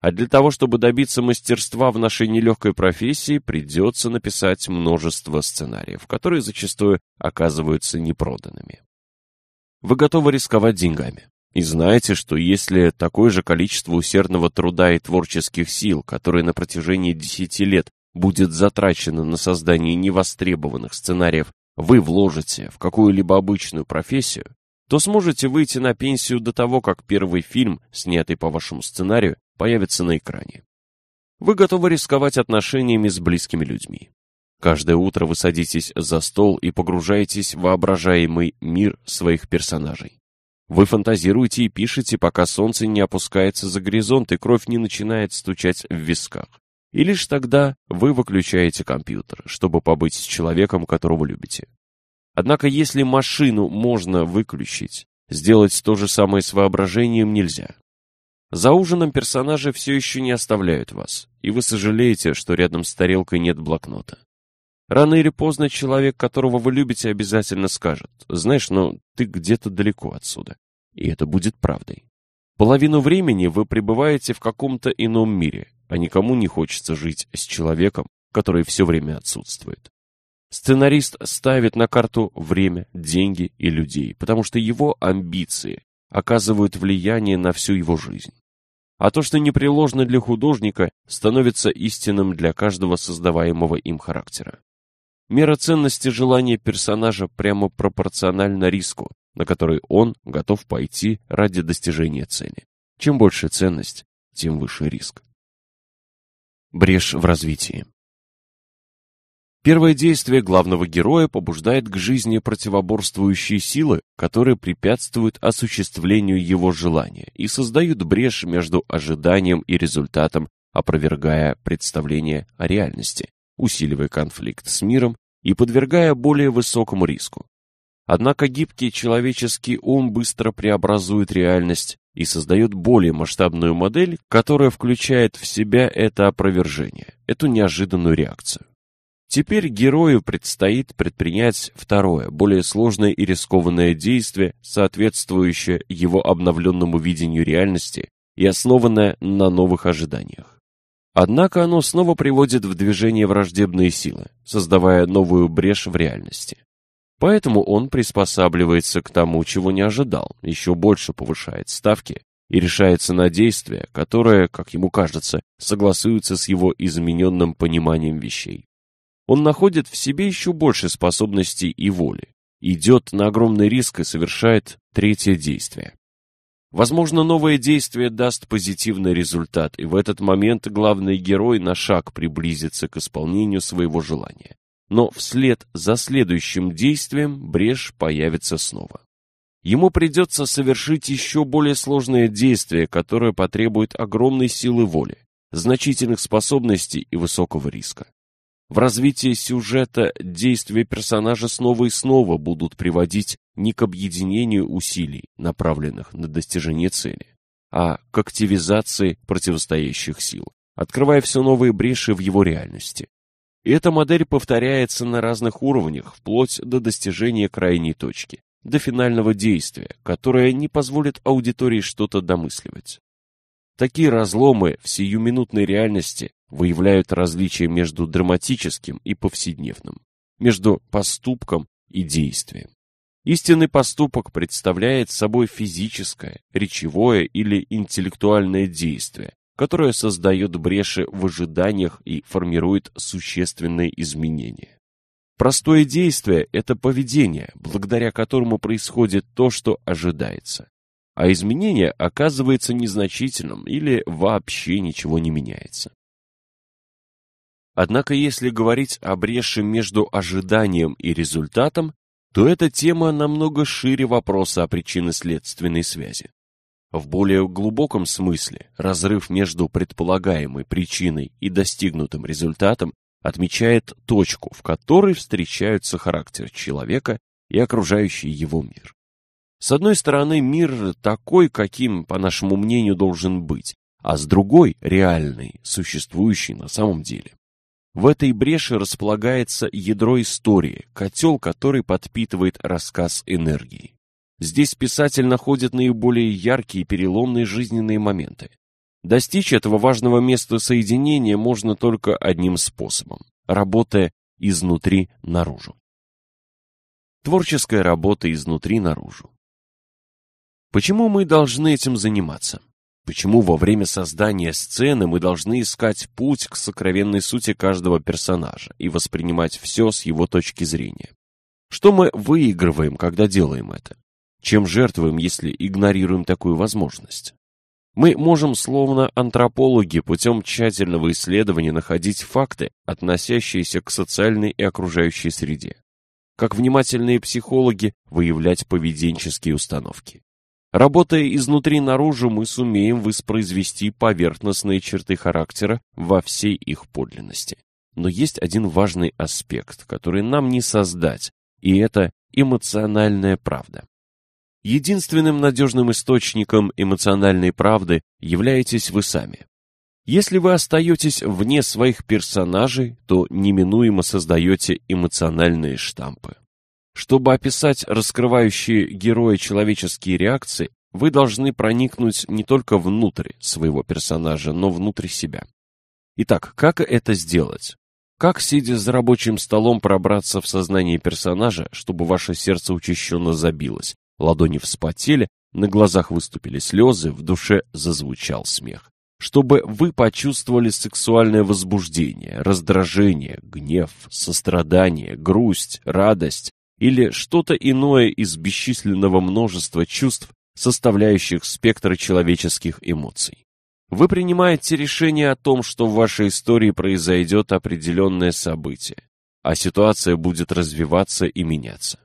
А для того, чтобы добиться мастерства в нашей нелегкой профессии, придется написать множество сценариев, которые зачастую оказываются непроданными. Вы готовы рисковать деньгами. И знаете, что если такое же количество усердного труда и творческих сил, которые на протяжении 10 лет будет затрачено на создание невостребованных сценариев, вы вложите в какую-либо обычную профессию, то сможете выйти на пенсию до того, как первый фильм, снятый по вашему сценарию, появится на экране. Вы готовы рисковать отношениями с близкими людьми. Каждое утро вы садитесь за стол и погружаетесь в воображаемый мир своих персонажей. Вы фантазируете и пишете, пока солнце не опускается за горизонт и кровь не начинает стучать в висках. И лишь тогда вы выключаете компьютер, чтобы побыть с человеком, которого любите. Однако если машину можно выключить, сделать то же самое с воображением нельзя. За ужином персонажи все еще не оставляют вас, и вы сожалеете, что рядом с тарелкой нет блокнота. Рано или поздно человек, которого вы любите, обязательно скажет, знаешь, ну, ты где-то далеко отсюда. И это будет правдой. Половину времени вы пребываете в каком-то ином мире, а никому не хочется жить с человеком, который все время отсутствует. Сценарист ставит на карту время, деньги и людей, потому что его амбиции оказывают влияние на всю его жизнь. А то, что непреложно для художника, становится истинным для каждого создаваемого им характера. Мера ценности желания персонажа прямо пропорциональна риску, на который он готов пойти ради достижения цели. Чем больше ценность, тем выше риск. Брешь в развитии. Первое действие главного героя побуждает к жизни противоборствующие силы, которые препятствуют осуществлению его желания и создают брешь между ожиданием и результатом, опровергая представление о реальности, усиливая конфликт с миром и подвергая более высокому риску. Однако гибкий человеческий ум быстро преобразует реальность и создает более масштабную модель, которая включает в себя это опровержение, эту неожиданную реакцию. Теперь герою предстоит предпринять второе, более сложное и рискованное действие, соответствующее его обновленному видению реальности и основанное на новых ожиданиях. Однако оно снова приводит в движение враждебные силы, создавая новую брешь в реальности. Поэтому он приспосабливается к тому, чего не ожидал, еще больше повышает ставки и решается на действия, которые, как ему кажется, согласуются с его измененным пониманием вещей. Он находит в себе еще больше способностей и воли, идет на огромный риск и совершает третье действие. Возможно, новое действие даст позитивный результат, и в этот момент главный герой на шаг приблизится к исполнению своего желания. Но вслед за следующим действием брешь появится снова. Ему придется совершить еще более сложное действие, которое потребует огромной силы воли, значительных способностей и высокого риска. В развитии сюжета действия персонажа снова и снова будут приводить не к объединению усилий, направленных на достижение цели, а к активизации противостоящих сил, открывая все новые бреши в его реальности. И эта модель повторяется на разных уровнях, вплоть до достижения крайней точки, до финального действия, которое не позволит аудитории что-то домысливать. Такие разломы в сиюминутной реальности выявляют различия между драматическим и повседневным, между поступком и действием. Истинный поступок представляет собой физическое, речевое или интеллектуальное действие, которое создает бреши в ожиданиях и формирует существенные изменения. Простое действие – это поведение, благодаря которому происходит то, что ожидается а изменение оказывается незначительным или вообще ничего не меняется. Однако если говорить о бреше между ожиданием и результатом, то эта тема намного шире вопроса о причинно-следственной связи. В более глубоком смысле разрыв между предполагаемой причиной и достигнутым результатом отмечает точку, в которой встречаются характер человека и окружающий его мир. С одной стороны, мир такой, каким, по нашему мнению, должен быть, а с другой – реальный, существующий на самом деле. В этой бреши располагается ядро истории, котел, который подпитывает рассказ энергии. Здесь писатель находит наиболее яркие переломные жизненные моменты. Достичь этого важного места соединения можно только одним способом – работая изнутри наружу. Творческая работа изнутри наружу. Почему мы должны этим заниматься? Почему во время создания сцены мы должны искать путь к сокровенной сути каждого персонажа и воспринимать все с его точки зрения? Что мы выигрываем, когда делаем это? Чем жертвуем, если игнорируем такую возможность? Мы можем, словно антропологи, путем тщательного исследования находить факты, относящиеся к социальной и окружающей среде. Как внимательные психологи выявлять поведенческие установки. Работая изнутри наружу, мы сумеем воспроизвести поверхностные черты характера во всей их подлинности. Но есть один важный аспект, который нам не создать, и это эмоциональная правда. Единственным надежным источником эмоциональной правды являетесь вы сами. Если вы остаетесь вне своих персонажей, то неминуемо создаете эмоциональные штампы. Чтобы описать раскрывающие героя человеческие реакции, вы должны проникнуть не только внутрь своего персонажа, но внутрь себя. Итак, как это сделать? Как, сидя за рабочим столом, пробраться в сознание персонажа, чтобы ваше сердце учащенно забилось, ладони вспотели, На глазах выступили слезы, в душе зазвучал смех. Чтобы вы почувствовали сексуальное возбуждение, раздражение, гнев, сострадание, грусть, радость или что-то иное из бесчисленного множества чувств, составляющих спектр человеческих эмоций. Вы принимаете решение о том, что в вашей истории произойдет определенное событие, а ситуация будет развиваться и меняться.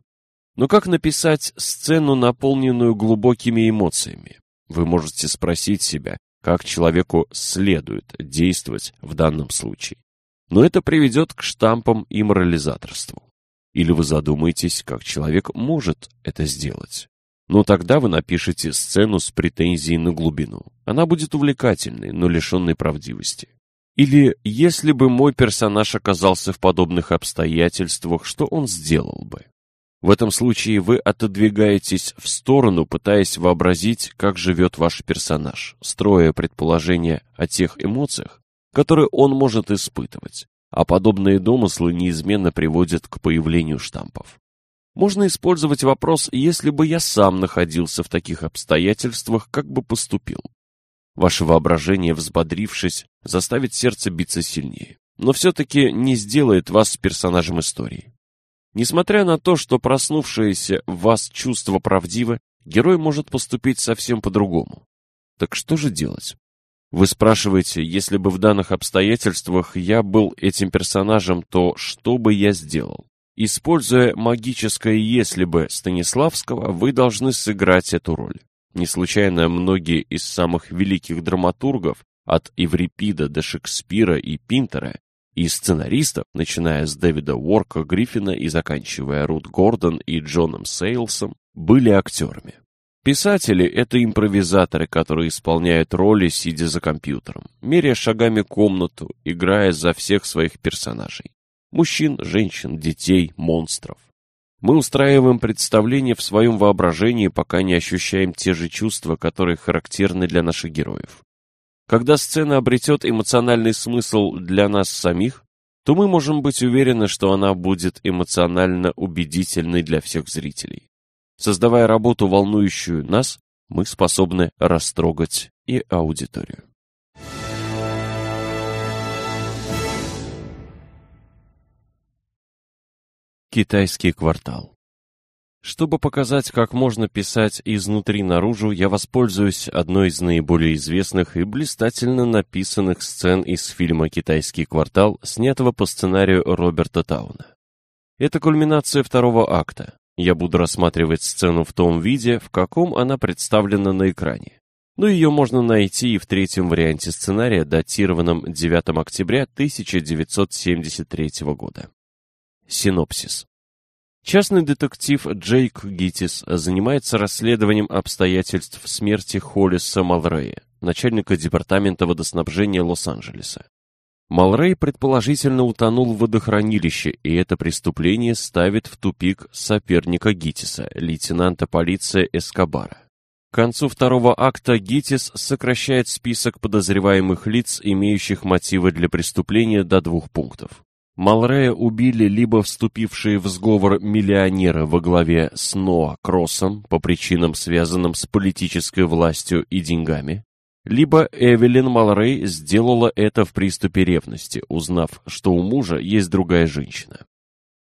Но как написать сцену, наполненную глубокими эмоциями? Вы можете спросить себя, как человеку следует действовать в данном случае. Но это приведет к штампам и морализаторству. Или вы задумаетесь, как человек может это сделать. Но тогда вы напишете сцену с претензией на глубину. Она будет увлекательной, но лишенной правдивости. Или, если бы мой персонаж оказался в подобных обстоятельствах, что он сделал бы? В этом случае вы отодвигаетесь в сторону, пытаясь вообразить, как живет ваш персонаж, строя предположения о тех эмоциях, которые он может испытывать, а подобные домыслы неизменно приводят к появлению штампов. Можно использовать вопрос «если бы я сам находился в таких обстоятельствах, как бы поступил?». Ваше воображение, взбодрившись, заставит сердце биться сильнее, но все-таки не сделает вас персонажем истории. Несмотря на то, что проснувшееся в вас чувство правдиво, герой может поступить совсем по-другому. Так что же делать? Вы спрашиваете, если бы в данных обстоятельствах я был этим персонажем, то что бы я сделал? Используя магическое «если бы» Станиславского, вы должны сыграть эту роль. Не случайно многие из самых великих драматургов, от Еврипида до Шекспира и Пинтера, и сценаристов, начиная с Дэвида Уорка Гриффина и заканчивая Рут Гордон и Джоном Сейлсом, были актерами. Писатели — это импровизаторы, которые исполняют роли, сидя за компьютером, меряя шагами комнату, играя за всех своих персонажей. Мужчин, женщин, детей, монстров. Мы устраиваем представление в своем воображении, пока не ощущаем те же чувства, которые характерны для наших героев. Когда сцена обретет эмоциональный смысл для нас самих, то мы можем быть уверены, что она будет эмоционально убедительной для всех зрителей. Создавая работу, волнующую нас, мы способны растрогать и аудиторию. Китайский квартал чтобы показать, как можно писать изнутри наружу, я воспользуюсь одной из наиболее известных и блистательно написанных сцен из фильма «Китайский квартал», снятого по сценарию Роберта Тауна. Это кульминация второго акта. Я буду рассматривать сцену в том виде, в каком она представлена на экране. Но ее можно найти и в третьем варианте сценария, датированном 9 октября 1973 года. Синопсис. Частный детектив Джейк Гитис занимается расследованием обстоятельств смерти Холлиса Малрея, начальника департамента водоснабжения Лос-Анджелеса. Малрей предположительно утонул в водохранилище, и это преступление ставит в тупик соперника Гитиса, лейтенанта полиции Эскобара. К концу второго акта Гитис сокращает список подозреваемых лиц, имеющих мотивы для преступления, до двух пунктов. Малрея убили либо вступившие в сговор миллионеры во главе с Ноа Кроссом по причинам, связанным с политической властью и деньгами, либо Эвелин Малрей сделала это в приступе ревности, узнав, что у мужа есть другая женщина.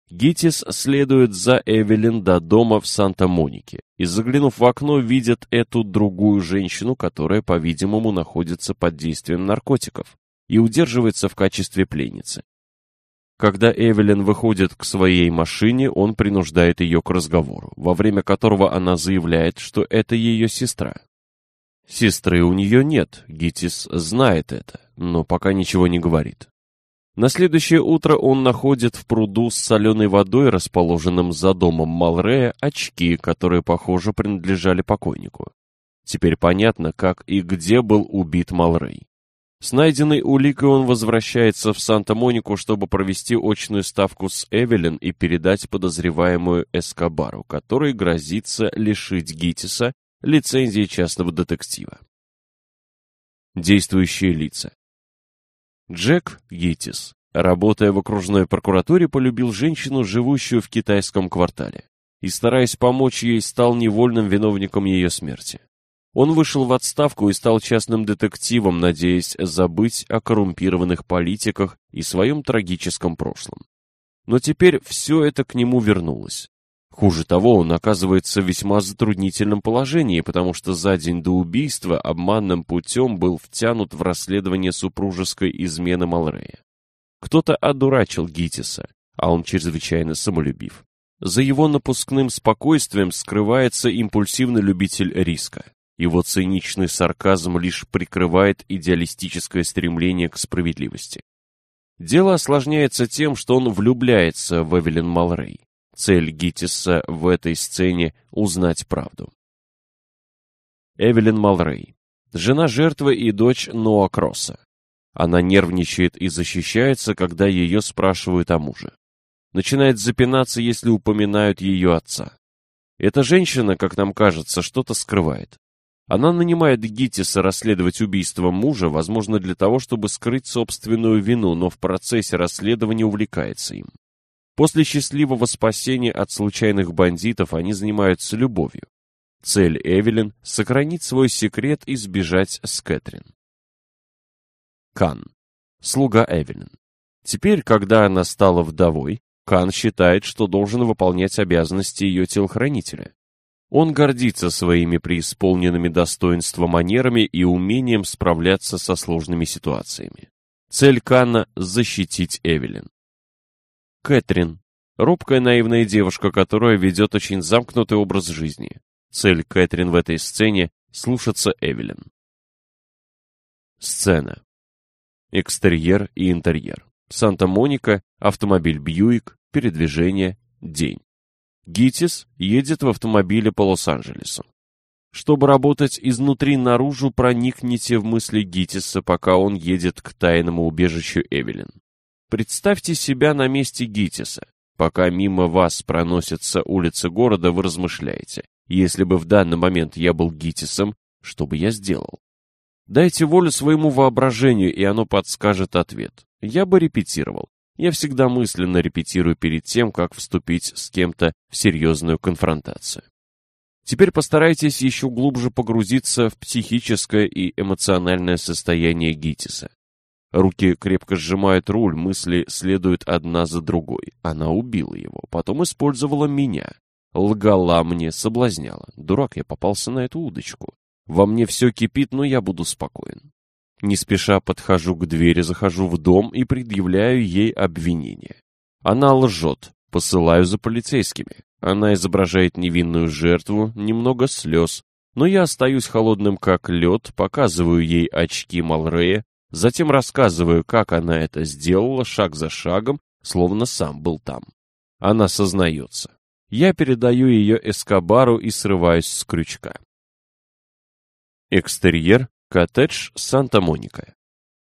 Гитис следует за Эвелин до дома в Санта-Монике и, заглянув в окно, видит эту другую женщину, которая, по-видимому, находится под действием наркотиков и удерживается в качестве пленницы. Когда Эвелин выходит к своей машине, он принуждает ее к разговору, во время которого она заявляет, что это ее сестра. Сестры у нее нет, Гитис знает это, но пока ничего не говорит. На следующее утро он находит в пруду с соленой водой, расположенным за домом Малрея, очки, которые, похоже, принадлежали покойнику. Теперь понятно, как и где был убит Малрей. С найденной уликой он возвращается в Санта-Монику, чтобы провести очную ставку с Эвелин и передать подозреваемую Эскобару, который грозится лишить Гитиса лицензии частного детектива. Действующие лица. Джек Гитис, работая в окружной прокуратуре, полюбил женщину, живущую в китайском квартале. и, стараясь помочь ей, стал невольным виновником ее смерти. Он вышел в отставку и стал частным детективом, надеясь забыть о коррумпированных политиках и своем трагическом прошлом. Но теперь все это к нему вернулось. Хуже того, он оказывается в весьма затруднительном положении, потому что за день до убийства обманным путем был втянут в расследование супружеской измены Малрея. Кто-то одурачил Гитиса, а он чрезвычайно самолюбив. За его напускным спокойствием скрывается импульсивный любитель риска. Его циничный сарказм лишь прикрывает идеалистическое стремление к справедливости. Дело осложняется тем, что он влюбляется в Эвелин Малрей. Цель Гиттиса в этой сцене – узнать правду. Эвелин Малрей. Жена жертвы и дочь Ноа Кросса. Она нервничает и защищается, когда ее спрашивают о муже. Начинает запинаться, если упоминают ее отца. Эта женщина, как нам кажется, что-то скрывает. Она нанимает Гиттиса расследовать убийство мужа, возможно, для того, чтобы скрыть собственную вину, но в процессе расследования увлекается им. После счастливого спасения от случайных бандитов они занимаются любовью. Цель Эвелин — сохранить свой секрет и сбежать с Кэтрин. Кан. Слуга Эвелин. Теперь, когда она стала вдовой, Кан считает, что должен выполнять обязанности ее телохранителя. Он гордится своими преисполненными достоинства манерами и умением справляться со сложными ситуациями. Цель Канна – защитить Эвелин. Кэтрин. Робкая наивная девушка, которая ведет очень замкнутый образ жизни. Цель Кэтрин в этой сцене – слушаться Эвелин. Сцена. Экстерьер и интерьер. Санта-Моника, автомобиль Бьюик, передвижение, день. Гитис едет в автомобиле по Лос-Анджелесу. Чтобы работать изнутри наружу, проникните в мысли Гитиса, пока он едет к тайному убежищу Эвелин. Представьте себя на месте Гитиса. Пока мимо вас проносятся улицы города, вы размышляете. Если бы в данный момент я был Гитисом, что бы я сделал? Дайте волю своему воображению, и оно подскажет ответ. Я бы репетировал. Я всегда мысленно репетирую перед тем, как вступить с кем-то в серьезную конфронтацию. Теперь постарайтесь еще глубже погрузиться в психическое и эмоциональное состояние Гитиса. Руки крепко сжимают руль, мысли следуют одна за другой. Она убила его, потом использовала меня. Лгала мне, соблазняла. Дурак, я попался на эту удочку. Во мне все кипит, но я буду спокоен. Не спеша подхожу к двери, захожу в дом и предъявляю ей обвинение. Она лжет, посылаю за полицейскими. Она изображает невинную жертву, немного слез, но я остаюсь холодным как лед, показываю ей очки Малрея, затем рассказываю, как она это сделала шаг за шагом, словно сам был там. Она сознается. Я передаю ее Эскобару и срываюсь с крючка. Экстерьер Коттедж Санта-Моника.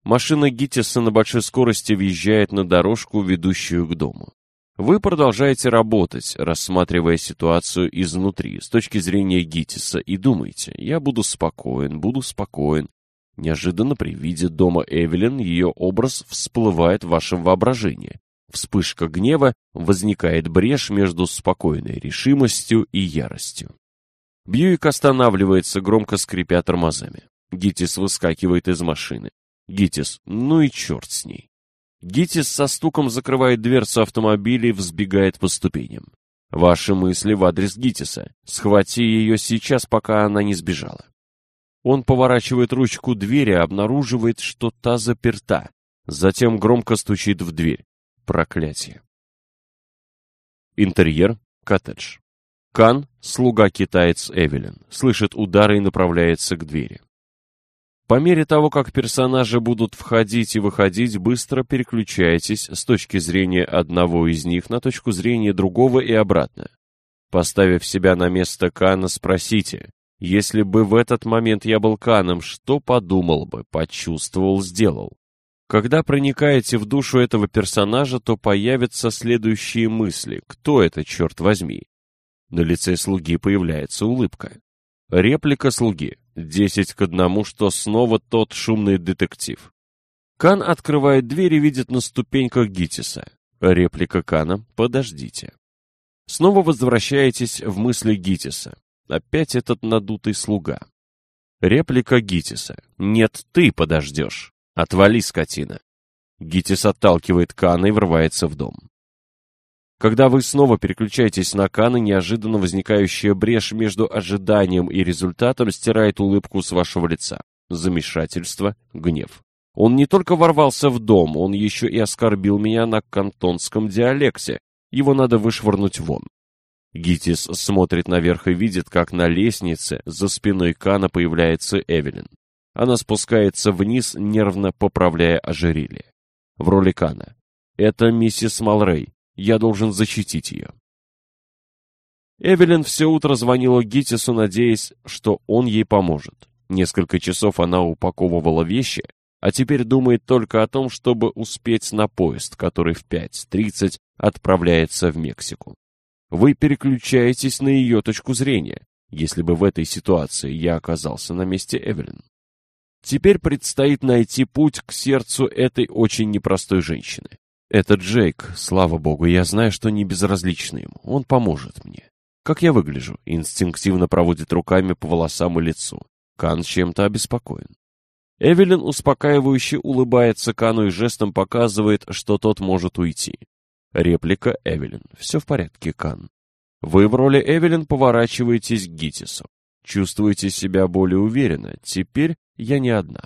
Машина Гиттиса на большой скорости въезжает на дорожку, ведущую к дому. Вы продолжаете работать, рассматривая ситуацию изнутри, с точки зрения Гиттиса, и думаете, я буду спокоен, буду спокоен. Неожиданно при виде дома Эвелин ее образ всплывает в вашем воображении. Вспышка гнева, возникает брешь между спокойной решимостью и яростью. Бьюик останавливается, громко скрипя тормозами. Гитис выскакивает из машины. Гитис, ну и черт с ней. Гитис со стуком закрывает дверцу автомобиля и взбегает по ступеням. Ваши мысли в адрес Гитиса. Схвати ее сейчас, пока она не сбежала. Он поворачивает ручку двери и обнаруживает, что та заперта. Затем громко стучит в дверь. Проклятие. Интерьер. Коттедж. Кан, слуга-китаец Эвелин, слышит удары и направляется к двери. По мере того, как персонажи будут входить и выходить, быстро переключайтесь с точки зрения одного из них на точку зрения другого и обратно. Поставив себя на место Кана, спросите, если бы в этот момент я был Каном, что подумал бы, почувствовал, сделал? Когда проникаете в душу этого персонажа, то появятся следующие мысли. Кто это, черт возьми? На лице слуги появляется улыбка. Реплика слуги. Десять к одному, что снова тот шумный детектив. Кан открывает дверь и видит на ступеньках Гитиса. Реплика Кана «Подождите». Снова возвращаетесь в мысли Гитиса. Опять этот надутый слуга. Реплика Гитиса. «Нет, ты подождешь. Отвали, скотина». Гитис отталкивает Кана и врывается в дом. Когда вы снова переключаетесь на Кана, неожиданно возникающая брешь между ожиданием и результатом стирает улыбку с вашего лица. Замешательство, гнев. Он не только ворвался в дом, он еще и оскорбил меня на кантонском диалекте. Его надо вышвырнуть вон. Гитис смотрит наверх и видит, как на лестнице за спиной Кана появляется Эвелин. Она спускается вниз, нервно поправляя ожерелье. В роли Кана. Это миссис Малрей. Я должен защитить ее. Эвелин все утро звонила Гитису, надеясь, что он ей поможет. Несколько часов она упаковывала вещи, а теперь думает только о том, чтобы успеть на поезд, который в 5.30 отправляется в Мексику. Вы переключаетесь на ее точку зрения, если бы в этой ситуации я оказался на месте Эвелин. Теперь предстоит найти путь к сердцу этой очень непростой женщины. Это Джейк, слава богу, я знаю, что не безразлично ему, он поможет мне. Как я выгляжу? Инстинктивно проводит руками по волосам и лицу. Кан чем-то обеспокоен. Эвелин успокаивающе улыбается Кану и жестом показывает, что тот может уйти. Реплика Эвелин. Все в порядке, Кан. Вы в роли Эвелин поворачиваетесь к Гитису. Чувствуете себя более уверенно. Теперь я не одна.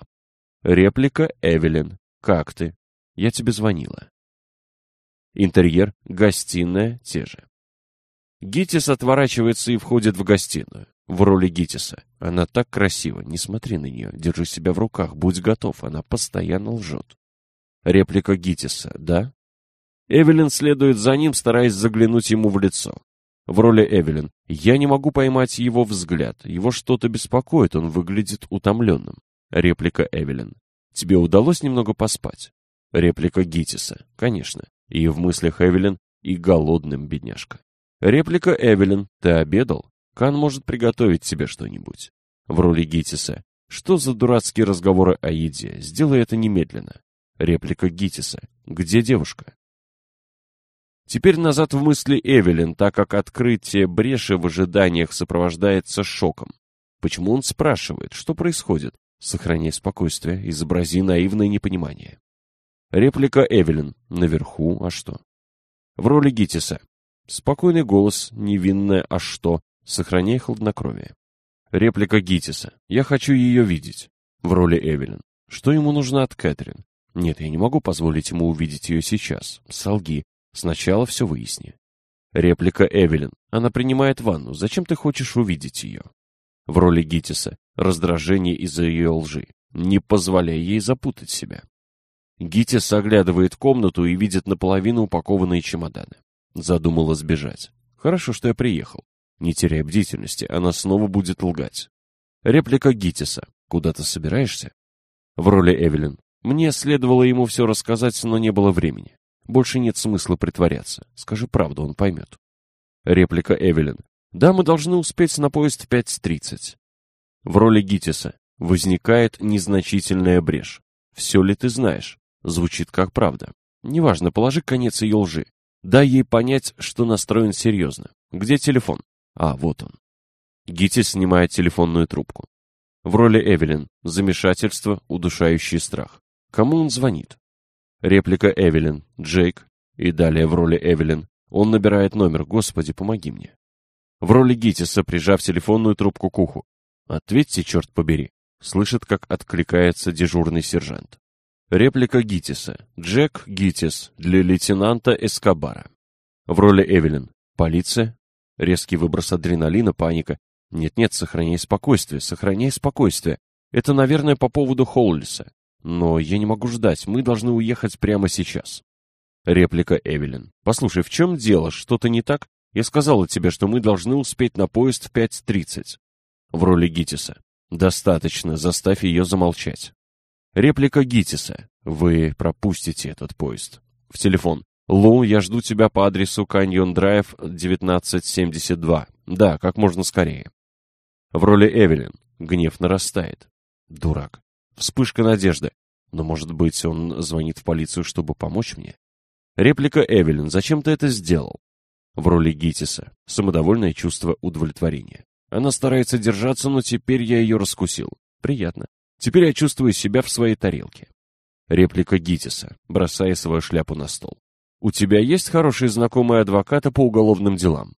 Реплика Эвелин. Как ты? Я тебе звонила. Интерьер, гостиная, те же. Гитис отворачивается и входит в гостиную в роли Гитиса. Она так красива, не смотри на нее, держи себя в руках, будь готов, она постоянно лжет. Реплика Гитиса, да? Эвелин следует за ним, стараясь заглянуть ему в лицо. В роли Эвелин. Я не могу поймать его взгляд, его что-то беспокоит, он выглядит утомленным. Реплика Эвелин. Тебе удалось немного поспать? Реплика Гитиса. Конечно. И в мыслях Эвелин, и голодным, бедняжка. Реплика Эвелин. Ты обедал? Кан может приготовить себе что-нибудь. В роли Гитиса. Что за дурацкие разговоры о еде? Сделай это немедленно. Реплика Гитиса. Где девушка? Теперь назад в мысли Эвелин, так как открытие бреши в ожиданиях сопровождается шоком. Почему он спрашивает, что происходит? Сохраняй спокойствие, изобрази наивное непонимание. Реплика Эвелин. Наверху, а что? В роли Гитиса. Спокойный голос, невинное «а что?» Сохраняй хладнокровие. Реплика Гитиса. Я хочу ее видеть. В роли Эвелин. Что ему нужно от Кэтрин? Нет, я не могу позволить ему увидеть ее сейчас. Солги. Сначала все выясни. Реплика Эвелин. Она принимает ванну. Зачем ты хочешь увидеть ее? В роли Гитиса. Раздражение из-за ее лжи. Не позволяй ей запутать себя. Гитис оглядывает комнату и видит наполовину упакованные чемоданы. Задумала сбежать. Хорошо, что я приехал. Не теряй бдительности, она снова будет лгать. Реплика Гитиса. Куда ты собираешься? В роли Эвелин. Мне следовало ему все рассказать, но не было времени. Больше нет смысла притворяться. Скажи правду, он поймет. Реплика Эвелин. Да, мы должны успеть на поезд в 5.30. В роли Гитиса. Возникает незначительная брешь. Все ли ты знаешь? Звучит как правда. Неважно, положи конец ее лжи. Дай ей понять, что настроен серьезно. Где телефон? А, вот он. Гитти снимает телефонную трубку. В роли Эвелин. Замешательство, удушающий страх. Кому он звонит? Реплика Эвелин. Джейк. И далее в роли Эвелин. Он набирает номер. Господи, помоги мне. В роли Гитиса, прижав телефонную трубку к уху. Ответьте, черт побери. Слышит, как откликается дежурный сержант. Реплика Гитиса. Джек Гитис для лейтенанта Эскобара. В роли Эвелин. Полиция. Резкий выброс адреналина, паника. Нет-нет, сохраняй спокойствие, сохраняй спокойствие. Это, наверное, по поводу Холлиса. Но я не могу ждать, мы должны уехать прямо сейчас. Реплика Эвелин. Послушай, в чем дело? Что-то не так? Я сказала тебе, что мы должны успеть на поезд в 5.30. В роли Гитиса. Достаточно, заставь ее замолчать. Реплика Гитиса. Вы пропустите этот поезд. В телефон. Лу, я жду тебя по адресу Каньон Драйв 1972. Да, как можно скорее. В роли Эвелин. Гнев нарастает. Дурак. Вспышка надежды. Но, может быть, он звонит в полицию, чтобы помочь мне? Реплика Эвелин. Зачем ты это сделал? В роли Гитиса. Самодовольное чувство удовлетворения. Она старается держаться, но теперь я ее раскусил. Приятно. Теперь я чувствую себя в своей тарелке. Реплика Гитиса, бросая свою шляпу на стол. «У тебя есть хорошие знакомые адвокаты по уголовным делам?»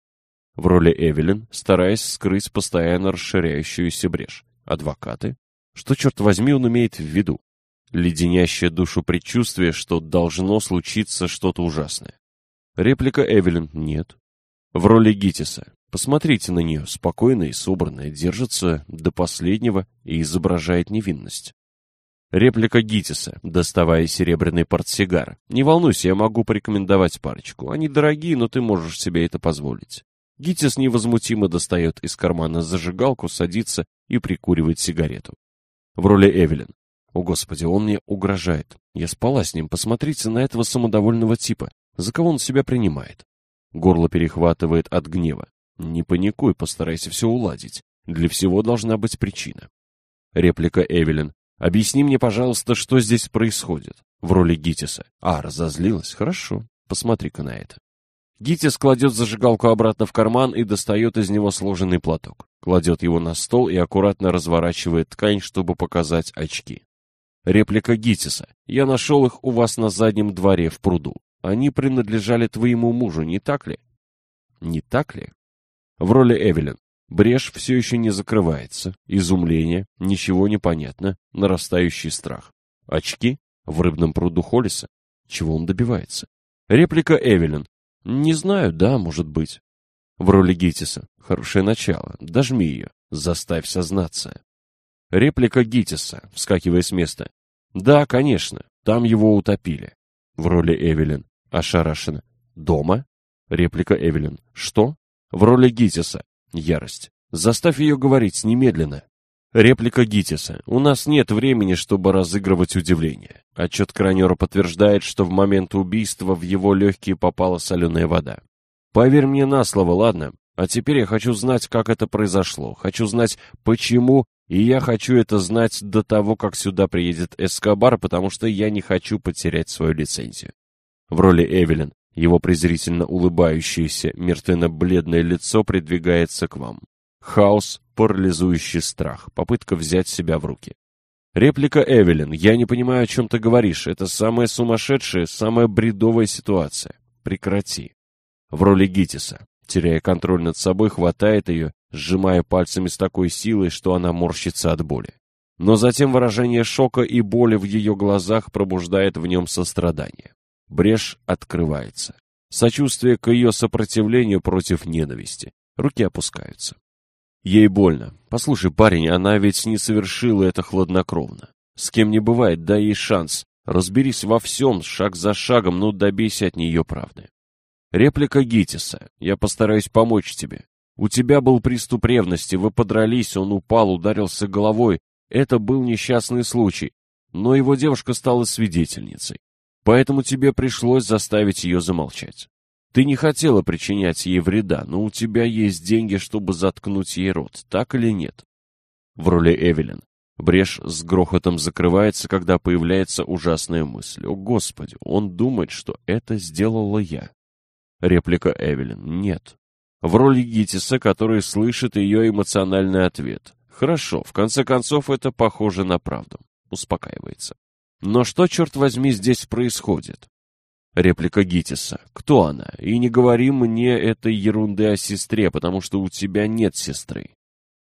В роли Эвелин, стараясь скрыть постоянно расширяющуюся брешь. «Адвокаты? Что, черт возьми, он имеет в виду? Леденящее душу предчувствие, что должно случиться что-то ужасное. Реплика Эвелин «Нет». В роли Гитиса. Посмотрите на нее, спокойная и собранная, держится до последнего и изображает невинность. Реплика Гитиса, доставая серебряный портсигар. «Не волнуйся, я могу порекомендовать парочку. Они дорогие, но ты можешь себе это позволить». Гитис невозмутимо достает из кармана зажигалку, садится и прикуривает сигарету. В роли Эвелин. «О, Господи, он мне угрожает. Я спала с ним. Посмотрите на этого самодовольного типа. За кого он себя принимает?» Горло перехватывает от гнева. «Не паникуй, постарайся все уладить. Для всего должна быть причина». Реплика Эвелин. Объясни мне, пожалуйста, что здесь происходит. В роли Гитиса. А, разозлилась? Хорошо. Посмотри-ка на это. Гитис кладет зажигалку обратно в карман и достает из него сложенный платок. Кладет его на стол и аккуратно разворачивает ткань, чтобы показать очки. Реплика Гитиса. «Я нашел их у вас на заднем дворе в пруду. Они принадлежали твоему мужу, не так ли?» «Не так ли?» В роли Эвелин. Брешь все еще не закрывается. Изумление, ничего не понятно, нарастающий страх. Очки? В рыбном пруду Холлиса? Чего он добивается? Реплика Эвелин. Не знаю, да, может быть. В роли Гитиса. Хорошее начало. Дожми ее. Заставь сознаться. Реплика Гитиса, вскакивая с места. Да, конечно, там его утопили. В роли Эвелин. Ошарашена. Дома? Реплика Эвелин. Что? В роли Гитиса. Ярость. Заставь ее говорить немедленно. Реплика Гитиса. У нас нет времени, чтобы разыгрывать удивление. Отчет кранера подтверждает, что в момент убийства в его легкие попала соленая вода. Поверь мне на слово, ладно? А теперь я хочу знать, как это произошло. Хочу знать, почему, и я хочу это знать до того, как сюда приедет Эскобар, потому что я не хочу потерять свою лицензию. В роли Эвелин. Его презрительно улыбающееся, мертвенно-бледное лицо придвигается к вам. Хаос, парализующий страх, попытка взять себя в руки. Реплика Эвелин. «Я не понимаю, о чем ты говоришь. Это самая сумасшедшая, самая бредовая ситуация. Прекрати». В роли Гитиса. Теряя контроль над собой, хватает ее, сжимая пальцами с такой силой, что она морщится от боли. Но затем выражение шока и боли в ее глазах пробуждает в нем сострадание. Брешь открывается. Сочувствие к ее сопротивлению против ненависти. Руки опускаются. Ей больно. Послушай, парень, она ведь не совершила это хладнокровно. С кем не бывает, дай ей шанс. Разберись во всем, шаг за шагом, но добейся от нее правды. Реплика Гитиса. Я постараюсь помочь тебе. У тебя был приступ ревности, вы подрались, он упал, ударился головой. Это был несчастный случай. Но его девушка стала свидетельницей. Поэтому тебе пришлось заставить ее замолчать. Ты не хотела причинять ей вреда, но у тебя есть деньги, чтобы заткнуть ей рот, так или нет? В роли Эвелин. Брешь с грохотом закрывается, когда появляется ужасная мысль. О, Господи, он думает, что это сделала я. Реплика Эвелин. Нет. В роли Гитиса, который слышит ее эмоциональный ответ. Хорошо, в конце концов, это похоже на правду. Успокаивается. Но что, черт возьми, здесь происходит? Реплика Гитиса. Кто она? И не говори мне этой ерунды о сестре, потому что у тебя нет сестры.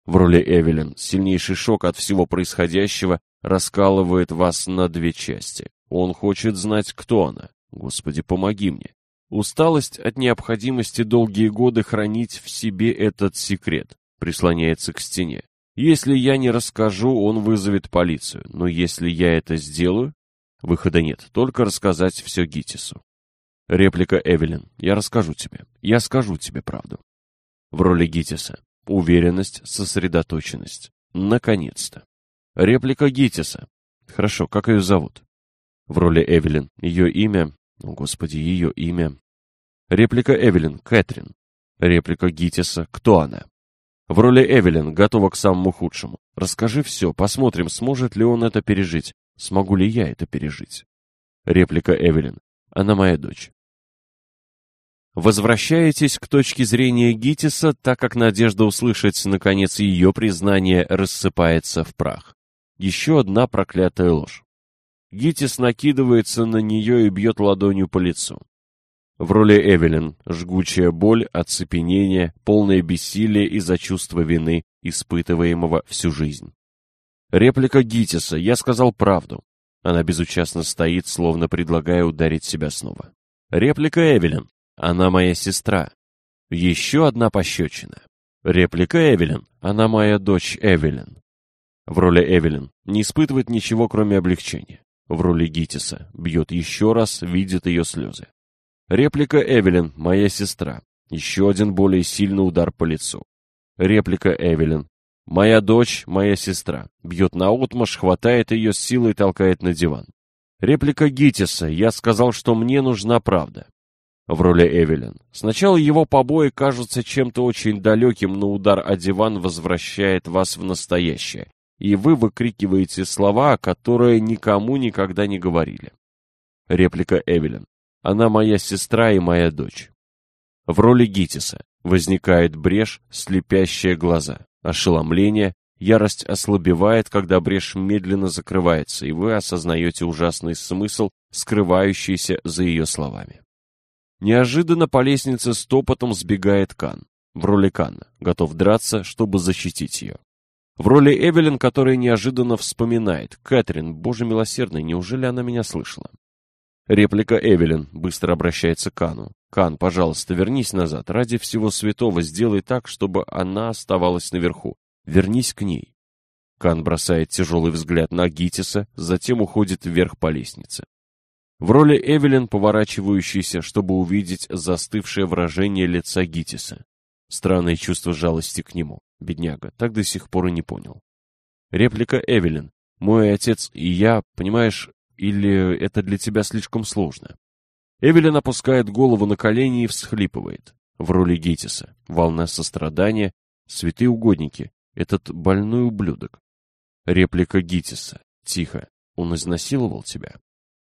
В роли Эвелин сильнейший шок от всего происходящего раскалывает вас на две части. Он хочет знать, кто она. Господи, помоги мне. Усталость от необходимости долгие годы хранить в себе этот секрет прислоняется к стене. Если я не расскажу, он вызовет полицию, но если я это сделаю, выхода нет, только рассказать все Гитису. Реплика Эвелин. Я расскажу тебе. Я скажу тебе правду. В роли Гитиса. Уверенность, сосредоточенность. Наконец-то. Реплика Гитиса. Хорошо, как ее зовут? В роли Эвелин. Ее имя... О, Господи, ее имя... Реплика Эвелин. Кэтрин. Реплика Гитиса. Кто она? В роли Эвелин, готова к самому худшему. Расскажи все, посмотрим, сможет ли он это пережить. Смогу ли я это пережить? Реплика Эвелин. Она моя дочь. Возвращаетесь к точке зрения Гитиса, так как надежда услышать, наконец, ее признание рассыпается в прах. Еще одна проклятая ложь. Гитис накидывается на нее и бьет ладонью по лицу. В роли Эвелин жгучая боль, оцепенение, полное бессилие из-за чувства вины, испытываемого всю жизнь. Реплика Гитиса «Я сказал правду». Она безучастно стоит, словно предлагая ударить себя снова. Реплика Эвелин «Она моя сестра». Еще одна пощечина. Реплика Эвелин «Она моя дочь Эвелин». В роли Эвелин не испытывает ничего, кроме облегчения. В роли Гитиса бьет еще раз, видит ее слезы. Реплика Эвелин «Моя сестра». Еще один более сильный удар по лицу. Реплика Эвелин «Моя дочь, моя сестра». Бьет наотмашь, хватает ее с силой толкает на диван. Реплика Гитиса «Я сказал, что мне нужна правда» в роли Эвелин. Сначала его побои кажутся чем-то очень далеким, но удар о диван возвращает вас в настоящее, и вы выкрикиваете слова, которые никому никогда не говорили. Реплика Эвелин. Она моя сестра и моя дочь. В роли Гитиса возникает брешь, слепящие глаза, ошеломление, ярость ослабевает, когда брешь медленно закрывается, и вы осознаете ужасный смысл, скрывающийся за ее словами. Неожиданно по лестнице стопотом сбегает Кан. В роли Канна, готов драться, чтобы защитить ее. В роли Эвелин, которая неожиданно вспоминает. «Кэтрин, боже милосердный, неужели она меня слышала?» Реплика Эвелин быстро обращается к Кану. «Кан, пожалуйста, вернись назад. Ради всего святого сделай так, чтобы она оставалась наверху. Вернись к ней». Кан бросает тяжелый взгляд на Гитиса, затем уходит вверх по лестнице. В роли Эвелин, поворачивающейся, чтобы увидеть застывшее выражение лица Гитиса. Странное чувство жалости к нему. Бедняга, так до сих пор и не понял. Реплика Эвелин. «Мой отец и я, понимаешь, или это для тебя слишком сложно?» Эвелин опускает голову на колени и всхлипывает. В роли Гитиса. Волна сострадания. Святые угодники. Этот больной ублюдок. Реплика Гитиса. Тихо. Он изнасиловал тебя?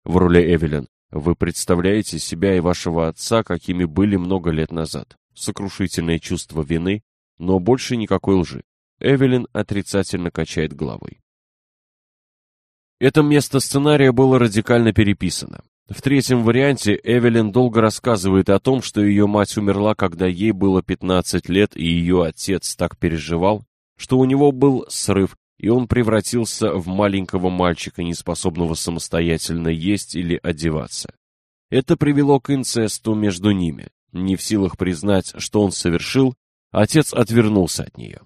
в роли Эвелин. Вы представляете себя и вашего отца, какими были много лет назад. Сокрушительное чувство вины, но больше никакой лжи. Эвелин отрицательно качает головой. Это место сценария было радикально переписано. В третьем варианте Эвелин долго рассказывает о том, что ее мать умерла, когда ей было 15 лет, и ее отец так переживал, что у него был срыв, и он превратился в маленького мальчика, неспособного самостоятельно есть или одеваться. Это привело к инцесту между ними. Не в силах признать, что он совершил, отец отвернулся от нее.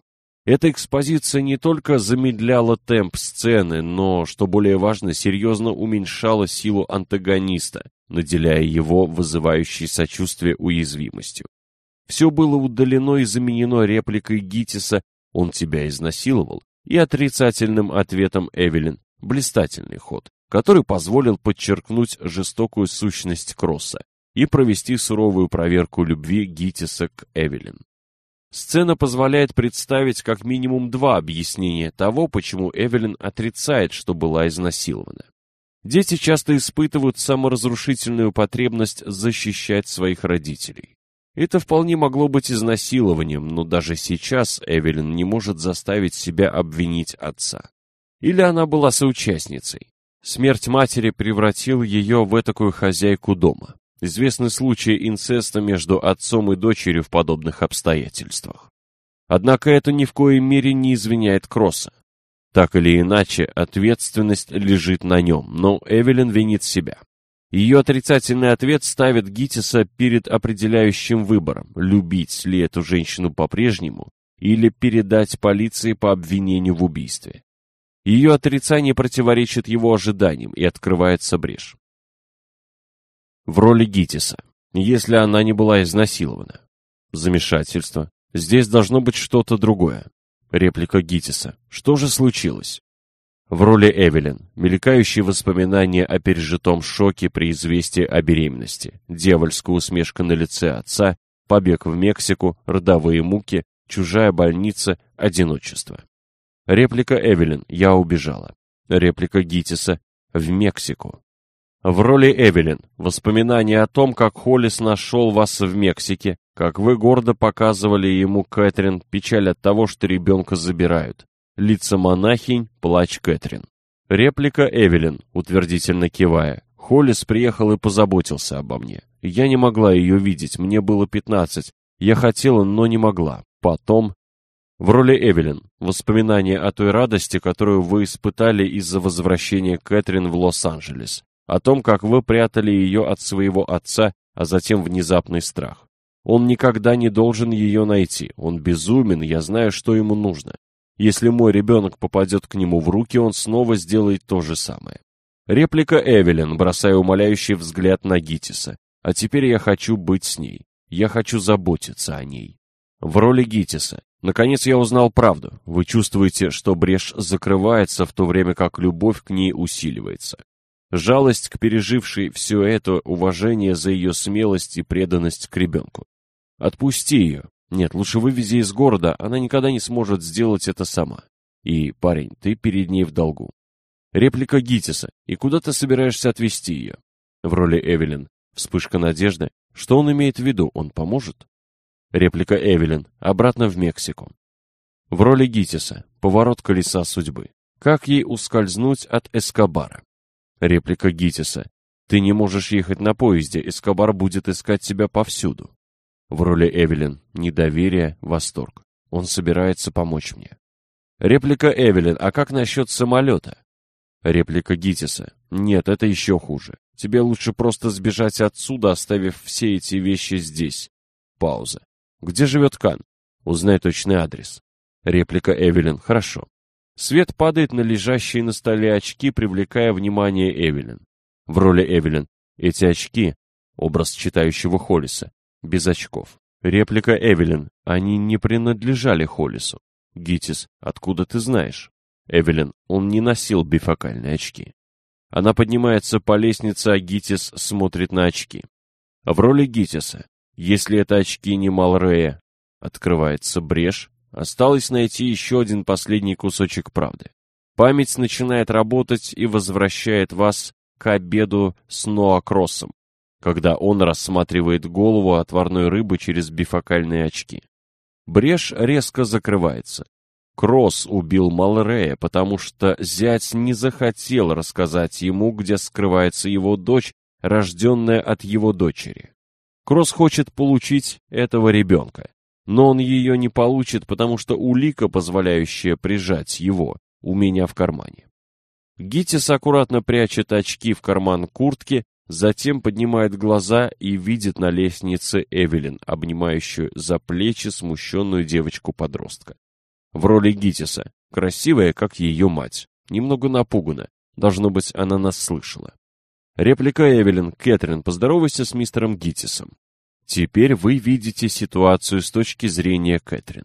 Эта экспозиция не только замедляла темп сцены, но, что более важно, серьезно уменьшала силу антагониста, наделяя его вызывающей сочувствие уязвимостью. Все было удалено и заменено репликой Гитиса «Он тебя изнасиловал», и отрицательным ответом Эвелин, блистательный ход, который позволил подчеркнуть жестокую сущность Кросса и провести суровую проверку любви Гитиса к Эвелин. Сцена позволяет представить как минимум два объяснения того, почему Эвелин отрицает, что была изнасилована. Дети часто испытывают саморазрушительную потребность защищать своих родителей. Это вполне могло быть изнасилованием, но даже сейчас Эвелин не может заставить себя обвинить отца. Или она была соучастницей. Смерть матери превратил ее в этакую хозяйку дома. Известны случаи инцеста между отцом и дочерью в подобных обстоятельствах. Однако это ни в коей мере не извиняет Кросса. Так или иначе, ответственность лежит на нем, но Эвелин винит себя. Ее отрицательный ответ ставит Гитиса перед определяющим выбором, любить ли эту женщину по-прежнему или передать полиции по обвинению в убийстве. Ее отрицание противоречит его ожиданиям и открывается брешь. В роли Гитиса, если она не была изнасилована. Замешательство. Здесь должно быть что-то другое. Реплика Гитиса. Что же случилось? В роли Эвелин мелькающие воспоминания о пережитом шоке при известии о беременности, дьявольская усмешка на лице отца, побег в Мексику, родовые муки, чужая больница, одиночество. Реплика Эвелин «Я убежала». Реплика Гитиса «В Мексику». В роли Эвелин. Воспоминания о том, как Холлис нашел вас в Мексике, как вы гордо показывали ему Кэтрин, печаль от того, что ребенка забирают. Лица монахинь, плач Кэтрин. Реплика Эвелин, утвердительно кивая. Холлис приехал и позаботился обо мне. Я не могла ее видеть, мне было пятнадцать. Я хотела, но не могла. Потом... В роли Эвелин. Воспоминания о той радости, которую вы испытали из-за возвращения Кэтрин в Лос-Анджелес о том, как вы прятали ее от своего отца, а затем внезапный страх. Он никогда не должен ее найти, он безумен, я знаю, что ему нужно. Если мой ребенок попадет к нему в руки, он снова сделает то же самое. Реплика Эвелин, бросая умоляющий взгляд на Гитиса. А теперь я хочу быть с ней. Я хочу заботиться о ней. В роли Гитиса. Наконец я узнал правду. Вы чувствуете, что брешь закрывается, в то время как любовь к ней усиливается. Жалость к пережившей все это, уважение за ее смелость и преданность к ребенку. Отпусти ее. Нет, лучше вывези из города, она никогда не сможет сделать это сама. И, парень, ты перед ней в долгу. Реплика Гитиса. И куда ты собираешься отвезти ее? В роли Эвелин. Вспышка надежды. Что он имеет в виду? Он поможет? Реплика Эвелин. Обратно в Мексику. В роли Гитиса. Поворот колеса судьбы. Как ей ускользнуть от Эскобара? Реплика Гитиса. «Ты не можешь ехать на поезде, Эскобар будет искать тебя повсюду». В роли Эвелин. Недоверие, восторг. Он собирается помочь мне. Реплика Эвелин. А как насчет самолета? Реплика Гитиса. Нет, это еще хуже. Тебе лучше просто сбежать отсюда, оставив все эти вещи здесь. Пауза. Где живет Кан? Узнай точный адрес. Реплика Эвелин. Хорошо. Свет падает на лежащие на столе очки, привлекая внимание Эвелин. В роли Эвелин эти очки — образ читающего Холлиса, без очков. Реплика Эвелин. Они не принадлежали Холлису. Гитис, откуда ты знаешь? Эвелин. Он не носил бифокальные очки. Она поднимается по лестнице, а Гитис смотрит на очки. В роли Гитиса. Если это очки не Малрея, открывается брешь, Осталось найти еще один последний кусочек правды. Память начинает работать и возвращает вас к обеду с Ноакроссом, когда он рассматривает голову отварной рыбы через бифокальные очки. Брешь резко закрывается. Кросс убил Малрея, потому что зять не захотел рассказать ему, где скрывается его дочь, рожденная от его дочери. Кросс хочет получить этого ребенка. Но он ее не получит, потому что улика, позволяющая прижать его, у меня в кармане. Гитис аккуратно прячет очки в карман куртки, затем поднимает глаза и видит на лестнице Эвелин, обнимающую за плечи смущенную девочку-подростка. В роли Гитиса, красивая, как ее мать, немного напугана, должно быть, она нас слышала. Реплика Эвелин, Кэтрин, поздоровайся с мистером Гитисом. Теперь вы видите ситуацию с точки зрения Кэтрин.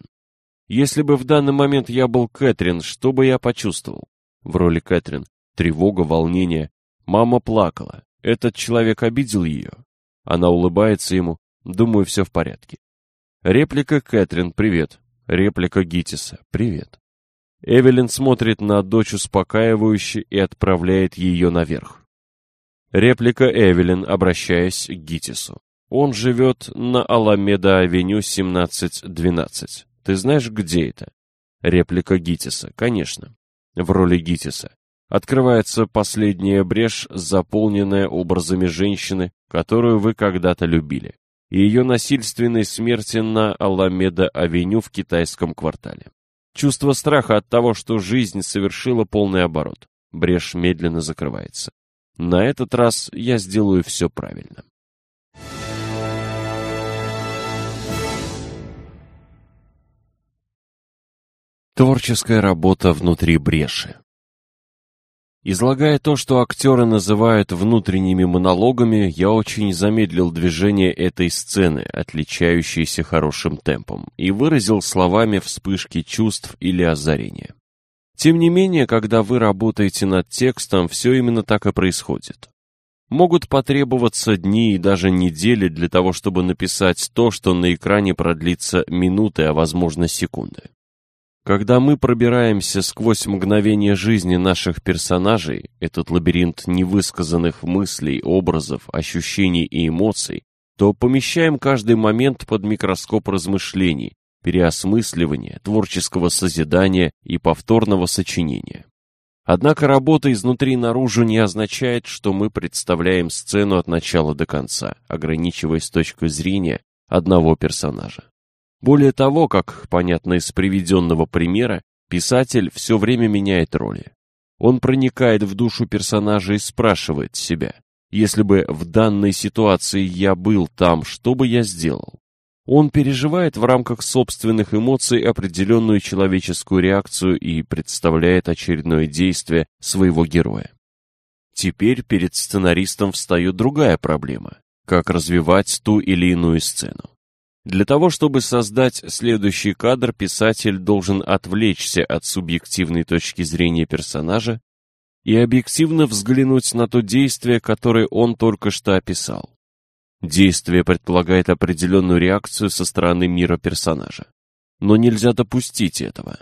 Если бы в данный момент я был Кэтрин, что бы я почувствовал? В роли Кэтрин. Тревога, волнение. Мама плакала. Этот человек обидел ее. Она улыбается ему. Думаю, все в порядке. Реплика Кэтрин «Привет». Реплика Гитиса «Привет». Эвелин смотрит на дочь успокаивающе и отправляет ее наверх. Реплика Эвелин, обращаясь к Гитису. Он живет на Аламеда-авеню 1712. Ты знаешь, где это? Реплика Гитиса, конечно. В роли Гитиса. Открывается последняя брешь, заполненная образами женщины, которую вы когда-то любили, и ее насильственной смерти на Аламеда-авеню в китайском квартале. Чувство страха от того, что жизнь совершила полный оборот. Брешь медленно закрывается. На этот раз я сделаю все правильно. Творческая работа внутри бреши. Излагая то, что актеры называют внутренними монологами, я очень замедлил движение этой сцены, отличающейся хорошим темпом, и выразил словами вспышки чувств или озарения. Тем не менее, когда вы работаете над текстом, все именно так и происходит. Могут потребоваться дни и даже недели для того, чтобы написать то, что на экране продлится минуты, а возможно секунды. Когда мы пробираемся сквозь мгновение жизни наших персонажей, этот лабиринт невысказанных мыслей, образов, ощущений и эмоций, то помещаем каждый момент под микроскоп размышлений, переосмысливания, творческого созидания и повторного сочинения. Однако работа изнутри наружу не означает, что мы представляем сцену от начала до конца, ограничиваясь точкой зрения одного персонажа. Более того, как понятно из приведенного примера, писатель все время меняет роли. Он проникает в душу персонажа и спрашивает себя, если бы в данной ситуации я был там, что бы я сделал? Он переживает в рамках собственных эмоций определенную человеческую реакцию и представляет очередное действие своего героя. Теперь перед сценаристом встает другая проблема – как развивать ту или иную сцену. Для того, чтобы создать следующий кадр, писатель должен отвлечься от субъективной точки зрения персонажа и объективно взглянуть на то действие, которое он только что описал. Действие предполагает определенную реакцию со стороны мира персонажа. Но нельзя допустить этого.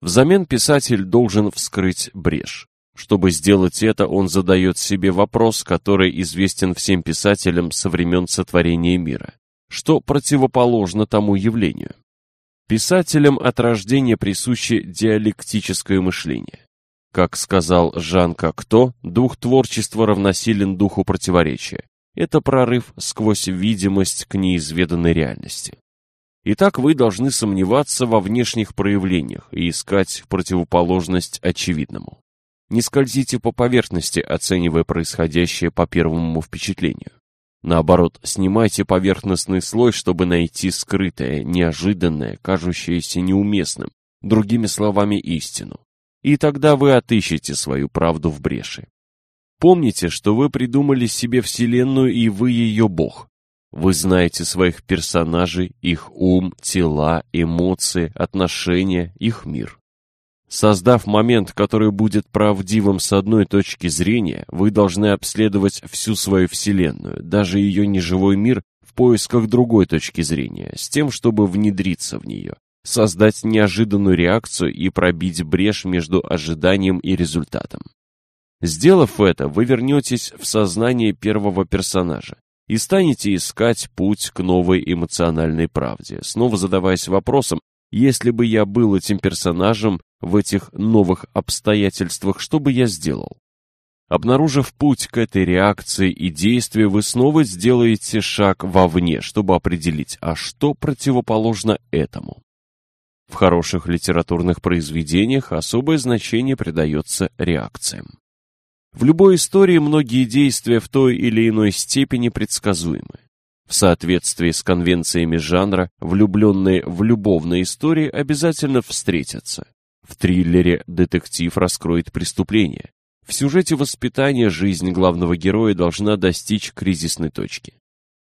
Взамен писатель должен вскрыть брешь. Чтобы сделать это, он задает себе вопрос, который известен всем писателям со времен сотворения мира что противоположно тому явлению. Писателям от рождения присуще диалектическое мышление. Как сказал Жан Кокто, дух творчества равносилен духу противоречия. Это прорыв сквозь видимость к неизведанной реальности. Итак, вы должны сомневаться во внешних проявлениях и искать противоположность очевидному. Не скользите по поверхности, оценивая происходящее по первому впечатлению. Наоборот, снимайте поверхностный слой, чтобы найти скрытое, неожиданное, кажущееся неуместным, другими словами, истину. И тогда вы отыщете свою правду в бреши. Помните, что вы придумали себе Вселенную, и вы ее Бог. Вы знаете своих персонажей, их ум, тела, эмоции, отношения, их мир. Создав момент, который будет правдивым с одной точки зрения, вы должны обследовать всю свою Вселенную, даже ее неживой мир, в поисках другой точки зрения, с тем, чтобы внедриться в нее, создать неожиданную реакцию и пробить брешь между ожиданием и результатом. Сделав это, вы вернетесь в сознание первого персонажа и станете искать путь к новой эмоциональной правде, снова задаваясь вопросом, если бы я был этим персонажем в этих новых обстоятельствах, что бы я сделал? Обнаружив путь к этой реакции и действию, вы снова сделаете шаг вовне, чтобы определить, а что противоположно этому. В хороших литературных произведениях особое значение придается реакциям. В любой истории многие действия в той или иной степени предсказуемы. В соответствии с конвенциями жанра, влюбленные в любовные истории обязательно встретятся. В триллере детектив раскроет преступление. В сюжете воспитания жизнь главного героя должна достичь кризисной точки.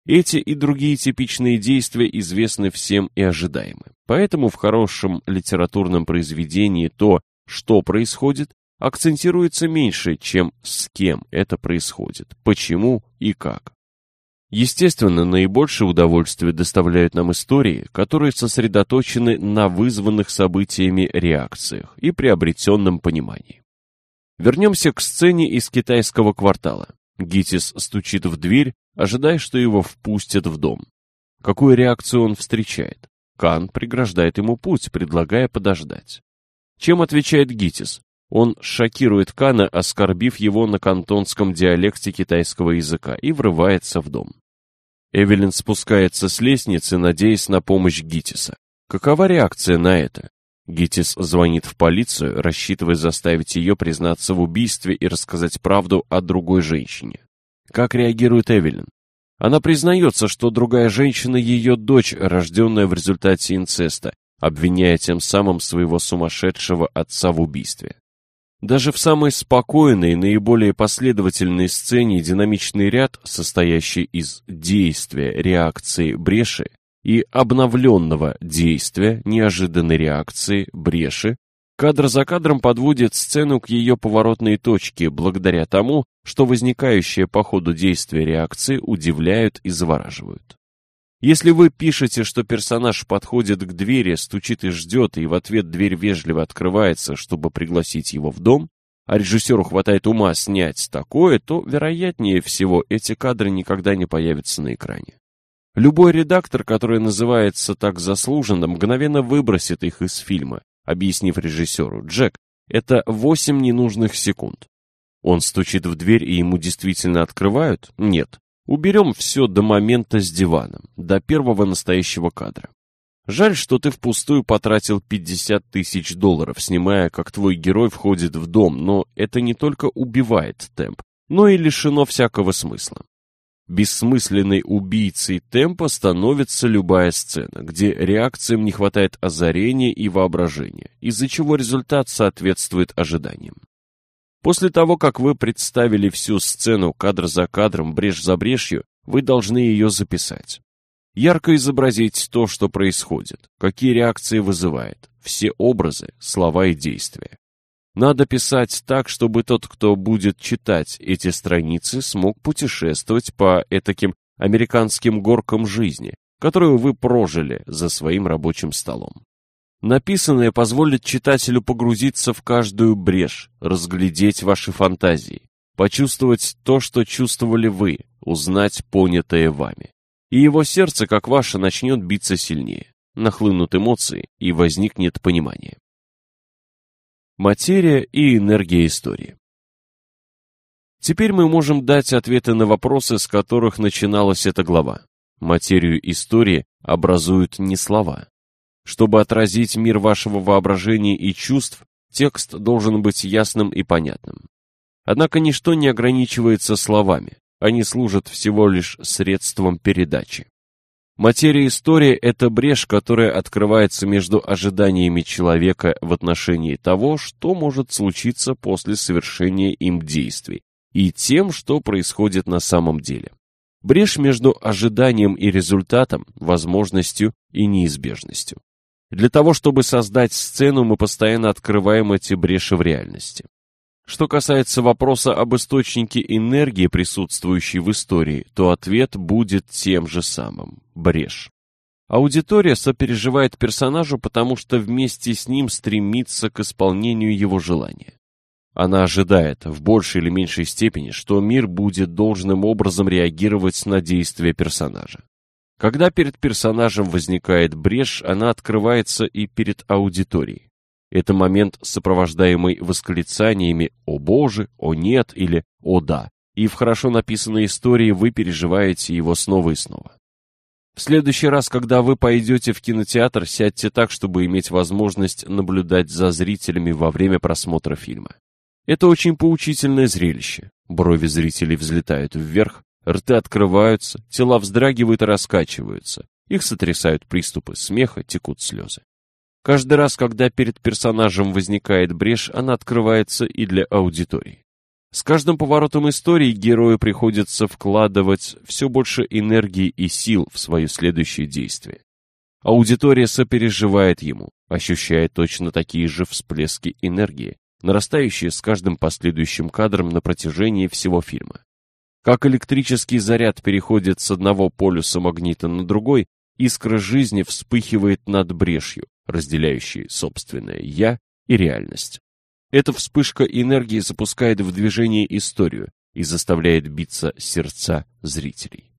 Эти и другие типичные действия известны всем и ожидаемы. Поэтому в хорошем литературном произведении то, что происходит, акцентируется меньше, чем с кем это происходит, почему и как. Естественно, наибольшее удовольствие доставляют нам истории, которые сосредоточены на вызванных событиями реакциях и приобретенном понимании. Вернемся к сцене из китайского квартала. Гитис стучит в дверь, ожидая, что его впустят в дом. Какую реакцию он встречает? Кан преграждает ему путь, предлагая подождать. Чем отвечает Гитис? Он шокирует Кана, оскорбив его на кантонском диалекте китайского языка, и врывается в дом. Эвелин спускается с лестницы, надеясь на помощь Гитиса. Какова реакция на это? Гитис звонит в полицию, рассчитывая заставить ее признаться в убийстве и рассказать правду о другой женщине. Как реагирует Эвелин? Она признается, что другая женщина – ее дочь, рожденная в результате инцеста, обвиняя тем самым своего сумасшедшего отца в убийстве. Даже в самой спокойной, наиболее последовательной сцене динамичный ряд, состоящий из действия, реакции, бреши, и обновленного действия, неожиданной реакции, бреши, кадр за кадром подводит сцену к ее поворотной точке, благодаря тому, что возникающие по ходу действия реакции удивляют и завораживают. Если вы пишете, что персонаж подходит к двери, стучит и ждет, и в ответ дверь вежливо открывается, чтобы пригласить его в дом, а режиссеру хватает ума снять такое, то, вероятнее всего, эти кадры никогда не появятся на экране. Любой редактор, который называется так заслуженно, мгновенно выбросит их из фильма, объяснив режиссеру, «Джек, это восемь ненужных секунд». Он стучит в дверь, и ему действительно открывают? Нет. Уберем все до момента с диваном, до первого настоящего кадра. Жаль, что ты впустую потратил 50 тысяч долларов, снимая, как твой герой входит в дом, но это не только убивает темп, но и лишено всякого смысла. Бессмысленной убийцей темпа становится любая сцена, где реакциям не хватает озарения и воображения, из-за чего результат соответствует ожиданиям. После того, как вы представили всю сцену кадр за кадром, брешь за брешью, вы должны ее записать. Ярко изобразить то, что происходит, какие реакции вызывает, все образы, слова и действия. Надо писать так, чтобы тот, кто будет читать эти страницы, смог путешествовать по этаким американским горкам жизни, которую вы прожили за своим рабочим столом. Написанное позволит читателю погрузиться в каждую брешь, разглядеть ваши фантазии, почувствовать то, что чувствовали вы, узнать понятое вами. И его сердце, как ваше, начнет биться сильнее, нахлынут эмоции и возникнет понимание. Материя и энергия истории Теперь мы можем дать ответы на вопросы, с которых начиналась эта глава. Материю истории образуют не слова, чтобы отразить мир вашего воображения и чувств, текст должен быть ясным и понятным. Однако ничто не ограничивается словами, они служат всего лишь средством передачи. Материя истории – это брешь, которая открывается между ожиданиями человека в отношении того, что может случиться после совершения им действий, и тем, что происходит на самом деле. Брешь между ожиданием и результатом, возможностью и неизбежностью. Для того, чтобы создать сцену, мы постоянно открываем эти бреши в реальности. Что касается вопроса об источнике энергии, присутствующей в истории, то ответ будет тем же самым – брешь. Аудитория сопереживает персонажу, потому что вместе с ним стремится к исполнению его желания. Она ожидает, в большей или меньшей степени, что мир будет должным образом реагировать на действия персонажа. Когда перед персонажем возникает брешь, она открывается и перед аудиторией. Это момент, сопровождаемый восклицаниями «О боже», «О нет» или «О да», и в хорошо написанной истории вы переживаете его снова и снова. В следующий раз, когда вы пойдете в кинотеатр, сядьте так, чтобы иметь возможность наблюдать за зрителями во время просмотра фильма. Это очень поучительное зрелище. Брови зрителей взлетают вверх, Рты открываются, тела вздрагивают и раскачиваются. Их сотрясают приступы смеха, текут слезы. Каждый раз, когда перед персонажем возникает брешь, она открывается и для аудитории. С каждым поворотом истории герою приходится вкладывать все больше энергии и сил в свое следующее действие. Аудитория сопереживает ему, ощущая точно такие же всплески энергии, нарастающие с каждым последующим кадром на протяжении всего фильма. Как электрический заряд переходит с одного полюса магнита на другой, искра жизни вспыхивает над брешью, разделяющей собственное «я» и реальность. Эта вспышка энергии запускает в движение историю и заставляет биться сердца зрителей.